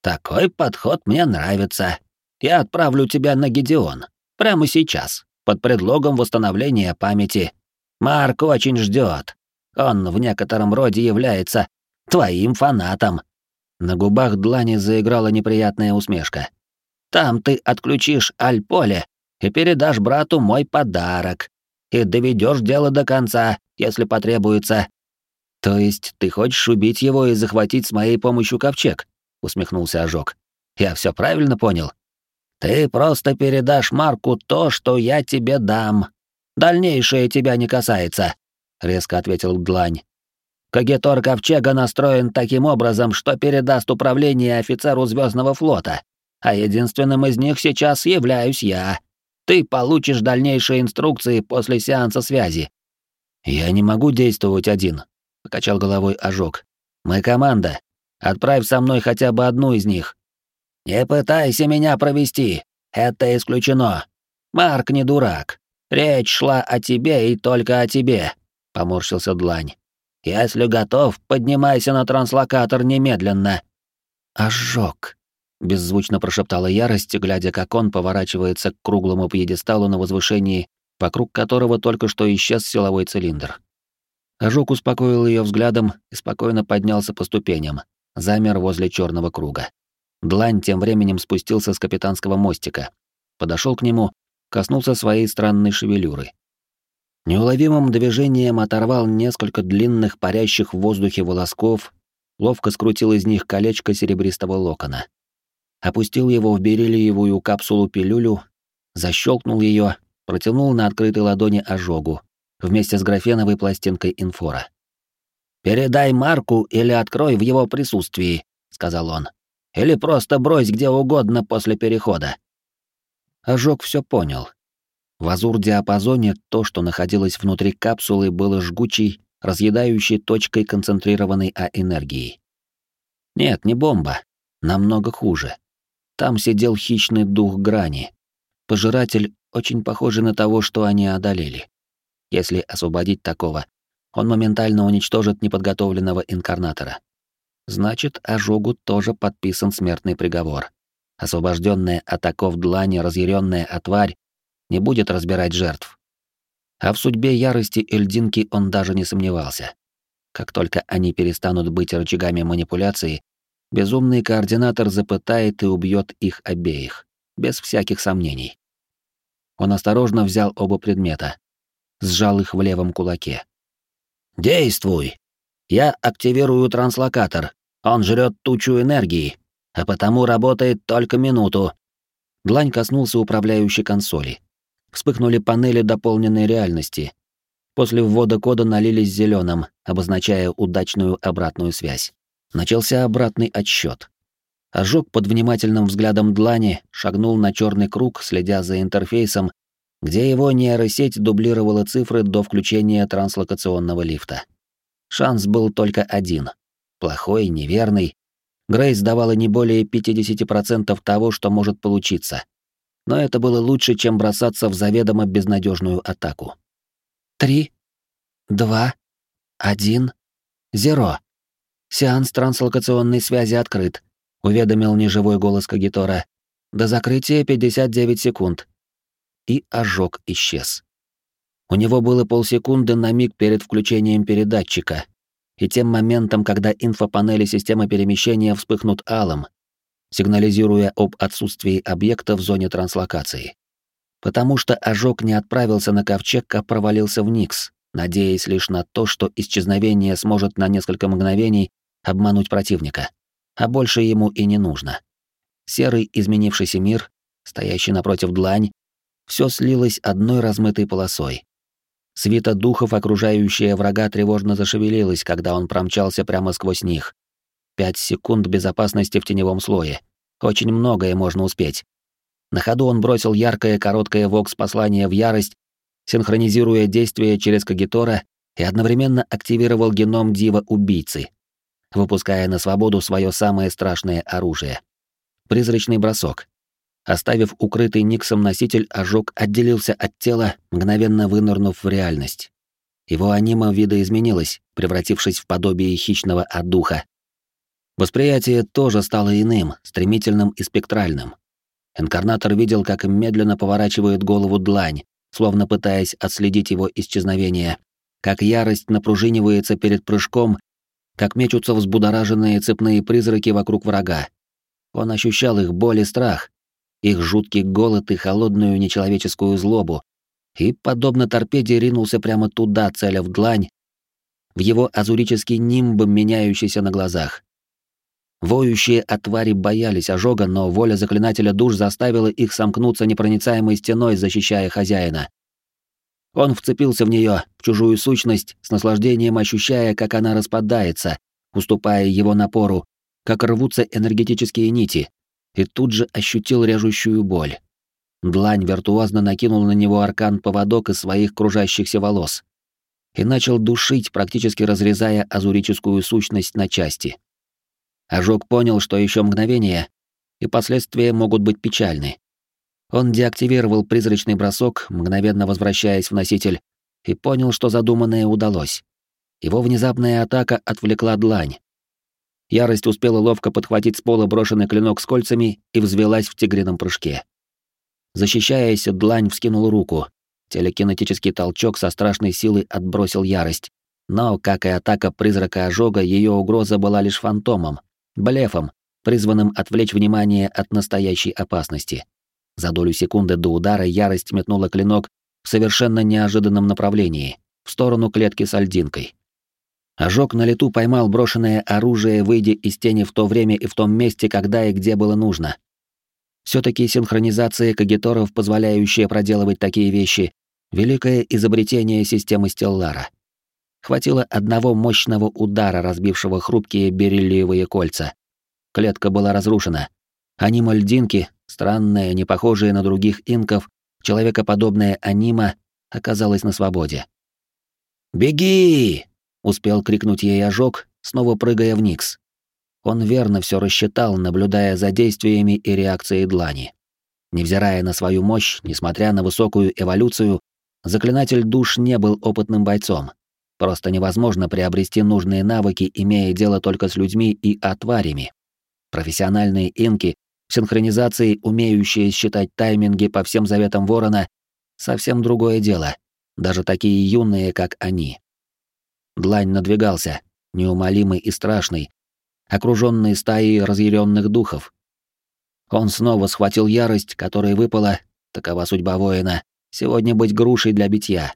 S1: Такой подход мне нравится. Я отправлю тебя на Гедеон. Прямо сейчас под предлогом восстановления памяти. Марк очень ждет. Он в некотором роде является твоим фанатом.
S10: На губах Длани заиграла неприятная усмешка.
S1: Там ты отключишь Альполе и передашь брату мой подарок. И доведешь дело до конца, если потребуется.
S10: То есть ты хочешь убить его и захватить с моей помощью ковчег? усмехнулся Ожог. Я все правильно понял?
S1: Ты просто передашь Марку то, что я тебе дам. Дальнейшее тебя не касается, резко ответил Длань. Кагитор Ковчега настроен таким образом, что передаст управление офицеру Звездного флота, а единственным из них сейчас являюсь я. Ты получишь дальнейшие инструкции после сеанса связи.
S10: Я не могу действовать один, покачал головой Ожог. Мы команда. Отправь со мной хотя бы одну из них.
S1: «Не пытайся меня провести, это исключено. Марк не дурак. Речь шла о тебе и только о тебе», — поморщился Длань. «Если готов, поднимайся на транслокатор немедленно».
S10: «Ожог», — беззвучно прошептала ярость, глядя, как он поворачивается к круглому пьедесталу на возвышении, вокруг которого только что исчез силовой цилиндр. Ожог успокоил ее взглядом и спокойно поднялся по ступеням, замер возле черного круга. Длань тем временем спустился с капитанского мостика, подошел к нему, коснулся своей странной шевелюры. Неуловимым движением оторвал несколько длинных парящих в воздухе волосков, ловко скрутил из них колечко серебристого локона. Опустил его в бериллиевую капсулу-пилюлю, защелкнул ее, протянул на открытой ладони ожогу, вместе с графеновой пластинкой инфора.
S4: «Передай Марку или открой в его присутствии», — сказал он. «Или просто брось где угодно после перехода».
S1: Ожог все понял. В азур-диапазоне то, что находилось внутри капсулы, было жгучей, разъедающей точкой концентрированной А-энергии. Нет, не бомба. Намного хуже. Там сидел хищный дух грани. Пожиратель, очень похожий на того, что они одолели. Если освободить такого, он моментально уничтожит неподготовленного инкарнатора. Значит, ожогу тоже подписан смертный приговор. Освобожденная от оков длани разъяренная отварь не будет разбирать жертв. А в судьбе ярости Эльдинки он даже не сомневался. Как только они перестанут быть рычагами манипуляции, безумный координатор запытает и убьет их обеих, без всяких сомнений. Он осторожно взял оба предмета, сжал их в левом кулаке.
S4: «Действуй! Я активирую транслокатор. Он жрет тучу энергии, а потому работает только минуту».
S1: Длань коснулся управляющей консоли. Вспыхнули панели дополненной реальности, После ввода кода налились зеленым, обозначая удачную обратную связь. Начался обратный отсчет. Ожог под внимательным взглядом длани шагнул на черный круг, следя за интерфейсом, где его нейросеть дублировала цифры до включения транслокационного лифта. Шанс был только один. Плохой, неверный. Грейс давала не более 50% того, что может получиться. Но это было лучше, чем бросаться в заведомо безнадежную атаку. Три, два, один, зеро. Сеанс транслокационной связи открыт, уведомил неживой голос Кагитора. До закрытия 59 секунд. И ожог исчез. У него было полсекунды на миг перед включением передатчика и тем моментом, когда инфопанели системы перемещения вспыхнут алым, сигнализируя об отсутствии объекта в зоне транслокации потому что ожог не отправился на ковчег, а провалился в Никс, надеясь лишь на то, что исчезновение сможет на несколько мгновений обмануть противника, а больше ему и не нужно. Серый изменившийся мир, стоящий напротив длань, все слилось одной размытой полосой. Свита духов, окружающая врага, тревожно зашевелилась, когда он промчался прямо сквозь них. Пять секунд безопасности в теневом слое. Очень многое можно успеть. На ходу он бросил яркое короткое вокс-послание в ярость, синхронизируя действия через Кагитора и одновременно активировал геном Дива-убийцы, выпуская на свободу свое самое страшное оружие. Призрачный бросок. Оставив укрытый Никсом носитель, ожог отделился от тела, мгновенно вынырнув в реальность. Его анима видоизменилось, превратившись в подобие хищного от духа. Восприятие тоже стало иным, стремительным и спектральным. Инкарнатор видел, как медленно поворачивает голову длань, словно пытаясь отследить его исчезновение, как ярость напружинивается перед прыжком, как мечутся взбудораженные цепные призраки вокруг врага. Он ощущал их боль и страх, их жуткий голод и холодную нечеловеческую злобу, и, подобно торпеде, ринулся прямо туда, целя в длань, в его азурический нимб, меняющийся на глазах. Воющие от твари боялись ожога, но воля заклинателя душ заставила их сомкнуться непроницаемой стеной, защищая хозяина. Он вцепился в нее, в чужую сущность, с наслаждением ощущая, как она распадается, уступая его напору, как рвутся энергетические нити, и тут же ощутил режущую боль. Длань виртуозно накинул на него аркан-поводок из своих кружащихся волос и начал душить, практически разрезая азурическую сущность на части. Ожог понял, что еще мгновение, и последствия могут быть печальны. Он деактивировал призрачный бросок, мгновенно возвращаясь в носитель, и понял, что задуманное удалось. Его внезапная атака отвлекла длань. Ярость успела ловко подхватить с пола брошенный клинок с кольцами и взвелась в тигрином прыжке. Защищаясь, длань вскинул руку. Телекинетический толчок со страшной силой отбросил ярость. Но, как и атака призрака ожога, ее угроза была лишь фантомом, блефом, призванным отвлечь внимание от настоящей опасности. За долю секунды до удара ярость метнула клинок в совершенно неожиданном направлении, в сторону клетки с альдинкой. Ожог на лету поймал брошенное оружие, выйдя из тени в то время и в том месте, когда и где было нужно. Все-таки синхронизация кагиторов, позволяющая проделывать такие вещи, великое изобретение системы Стеллара. Хватило одного мощного удара, разбившего хрупкие бериллиевые кольца. Клетка была разрушена. Анима льдинки, странная, не похожая на других инков, человекоподобная анима, оказалась на свободе. «Беги!» — успел крикнуть ей ожог, снова прыгая в Никс. Он верно все рассчитал, наблюдая за действиями и реакцией длани. Невзирая на свою мощь, несмотря на высокую эволюцию, заклинатель душ не был опытным бойцом. Просто невозможно приобрести нужные навыки, имея дело только с людьми и отварями. Профессиональные инки, синхронизации, умеющие считать тайминги по всем заветам Ворона, совсем другое дело, даже такие юные, как они. Длань надвигался, неумолимый и страшный, окруженный стаей разъяренных духов. Он снова схватил ярость, которая выпала, такова судьба воина, сегодня быть грушей для битья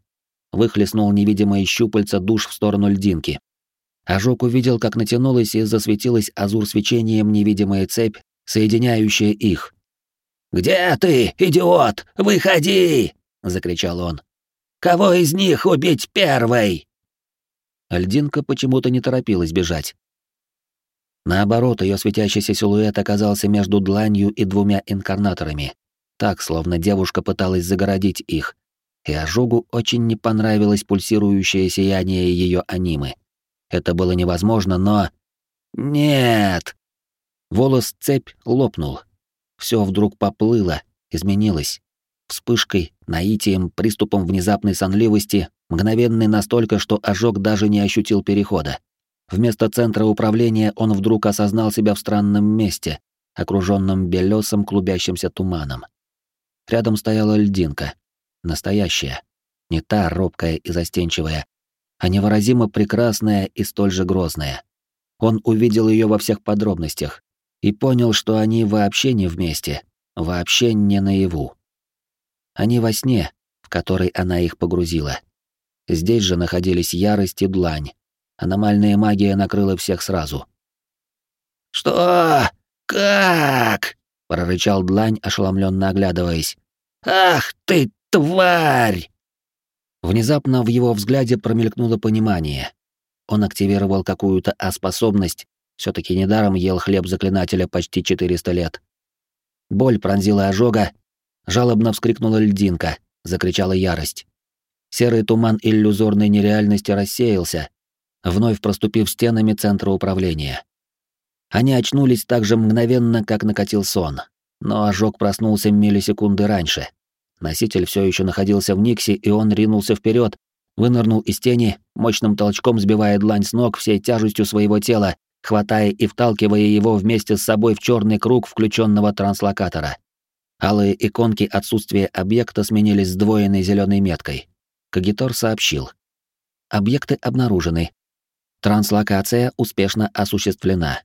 S1: выхлестнул невидимые щупальца душ в сторону льдинки. Ожог увидел, как натянулась и засветилась азур свечением невидимая цепь, соединяющая их. «Где ты, идиот? Выходи!» — закричал он. «Кого из них убить первой?» Льдинка почему-то не торопилась бежать. Наоборот, ее светящийся силуэт оказался между дланью и двумя инкарнаторами, так, словно девушка пыталась загородить их, и ожогу очень не понравилось пульсирующее сияние ее анимы. Это было невозможно, но... Нет! Волос цепь лопнул. Все вдруг поплыло, изменилось. Вспышкой, наитием, приступом внезапной сонливости, мгновенный настолько, что ожог даже не ощутил перехода. Вместо центра управления он вдруг осознал себя в странном месте, окруженном белесым клубящимся туманом. Рядом стояла льдинка, настоящая. Не та робкая и застенчивая, а невыразимо прекрасная и столь же грозная. Он увидел ее во всех подробностях и понял, что они вообще не вместе, вообще не наяву. Они во сне, в который она их погрузила. Здесь же находились ярость и длань. Аномальная магия накрыла всех сразу. «Что? Как?» — прорычал длань, ошеломленно оглядываясь. «Ах ты, Тварь! Внезапно в его взгляде промелькнуло понимание. Он активировал какую-то А-способность, все таки недаром ел хлеб заклинателя почти 400 лет. Боль пронзила ожога, жалобно вскрикнула льдинка, закричала ярость. Серый туман иллюзорной нереальности рассеялся, вновь проступив стенами центра управления. Они очнулись так же мгновенно, как накатил сон, но ожог проснулся миллисекунды раньше. Носитель все еще находился в Никсе, и он ринулся вперед, вынырнул из тени, мощным толчком сбивая длань с ног всей тяжестью своего тела, хватая и вталкивая его вместе с собой в черный круг включенного транслокатора. Алые иконки отсутствия объекта сменились сдвоенной зеленой меткой. Кагитор сообщил. Объекты обнаружены. Транслокация успешно осуществлена.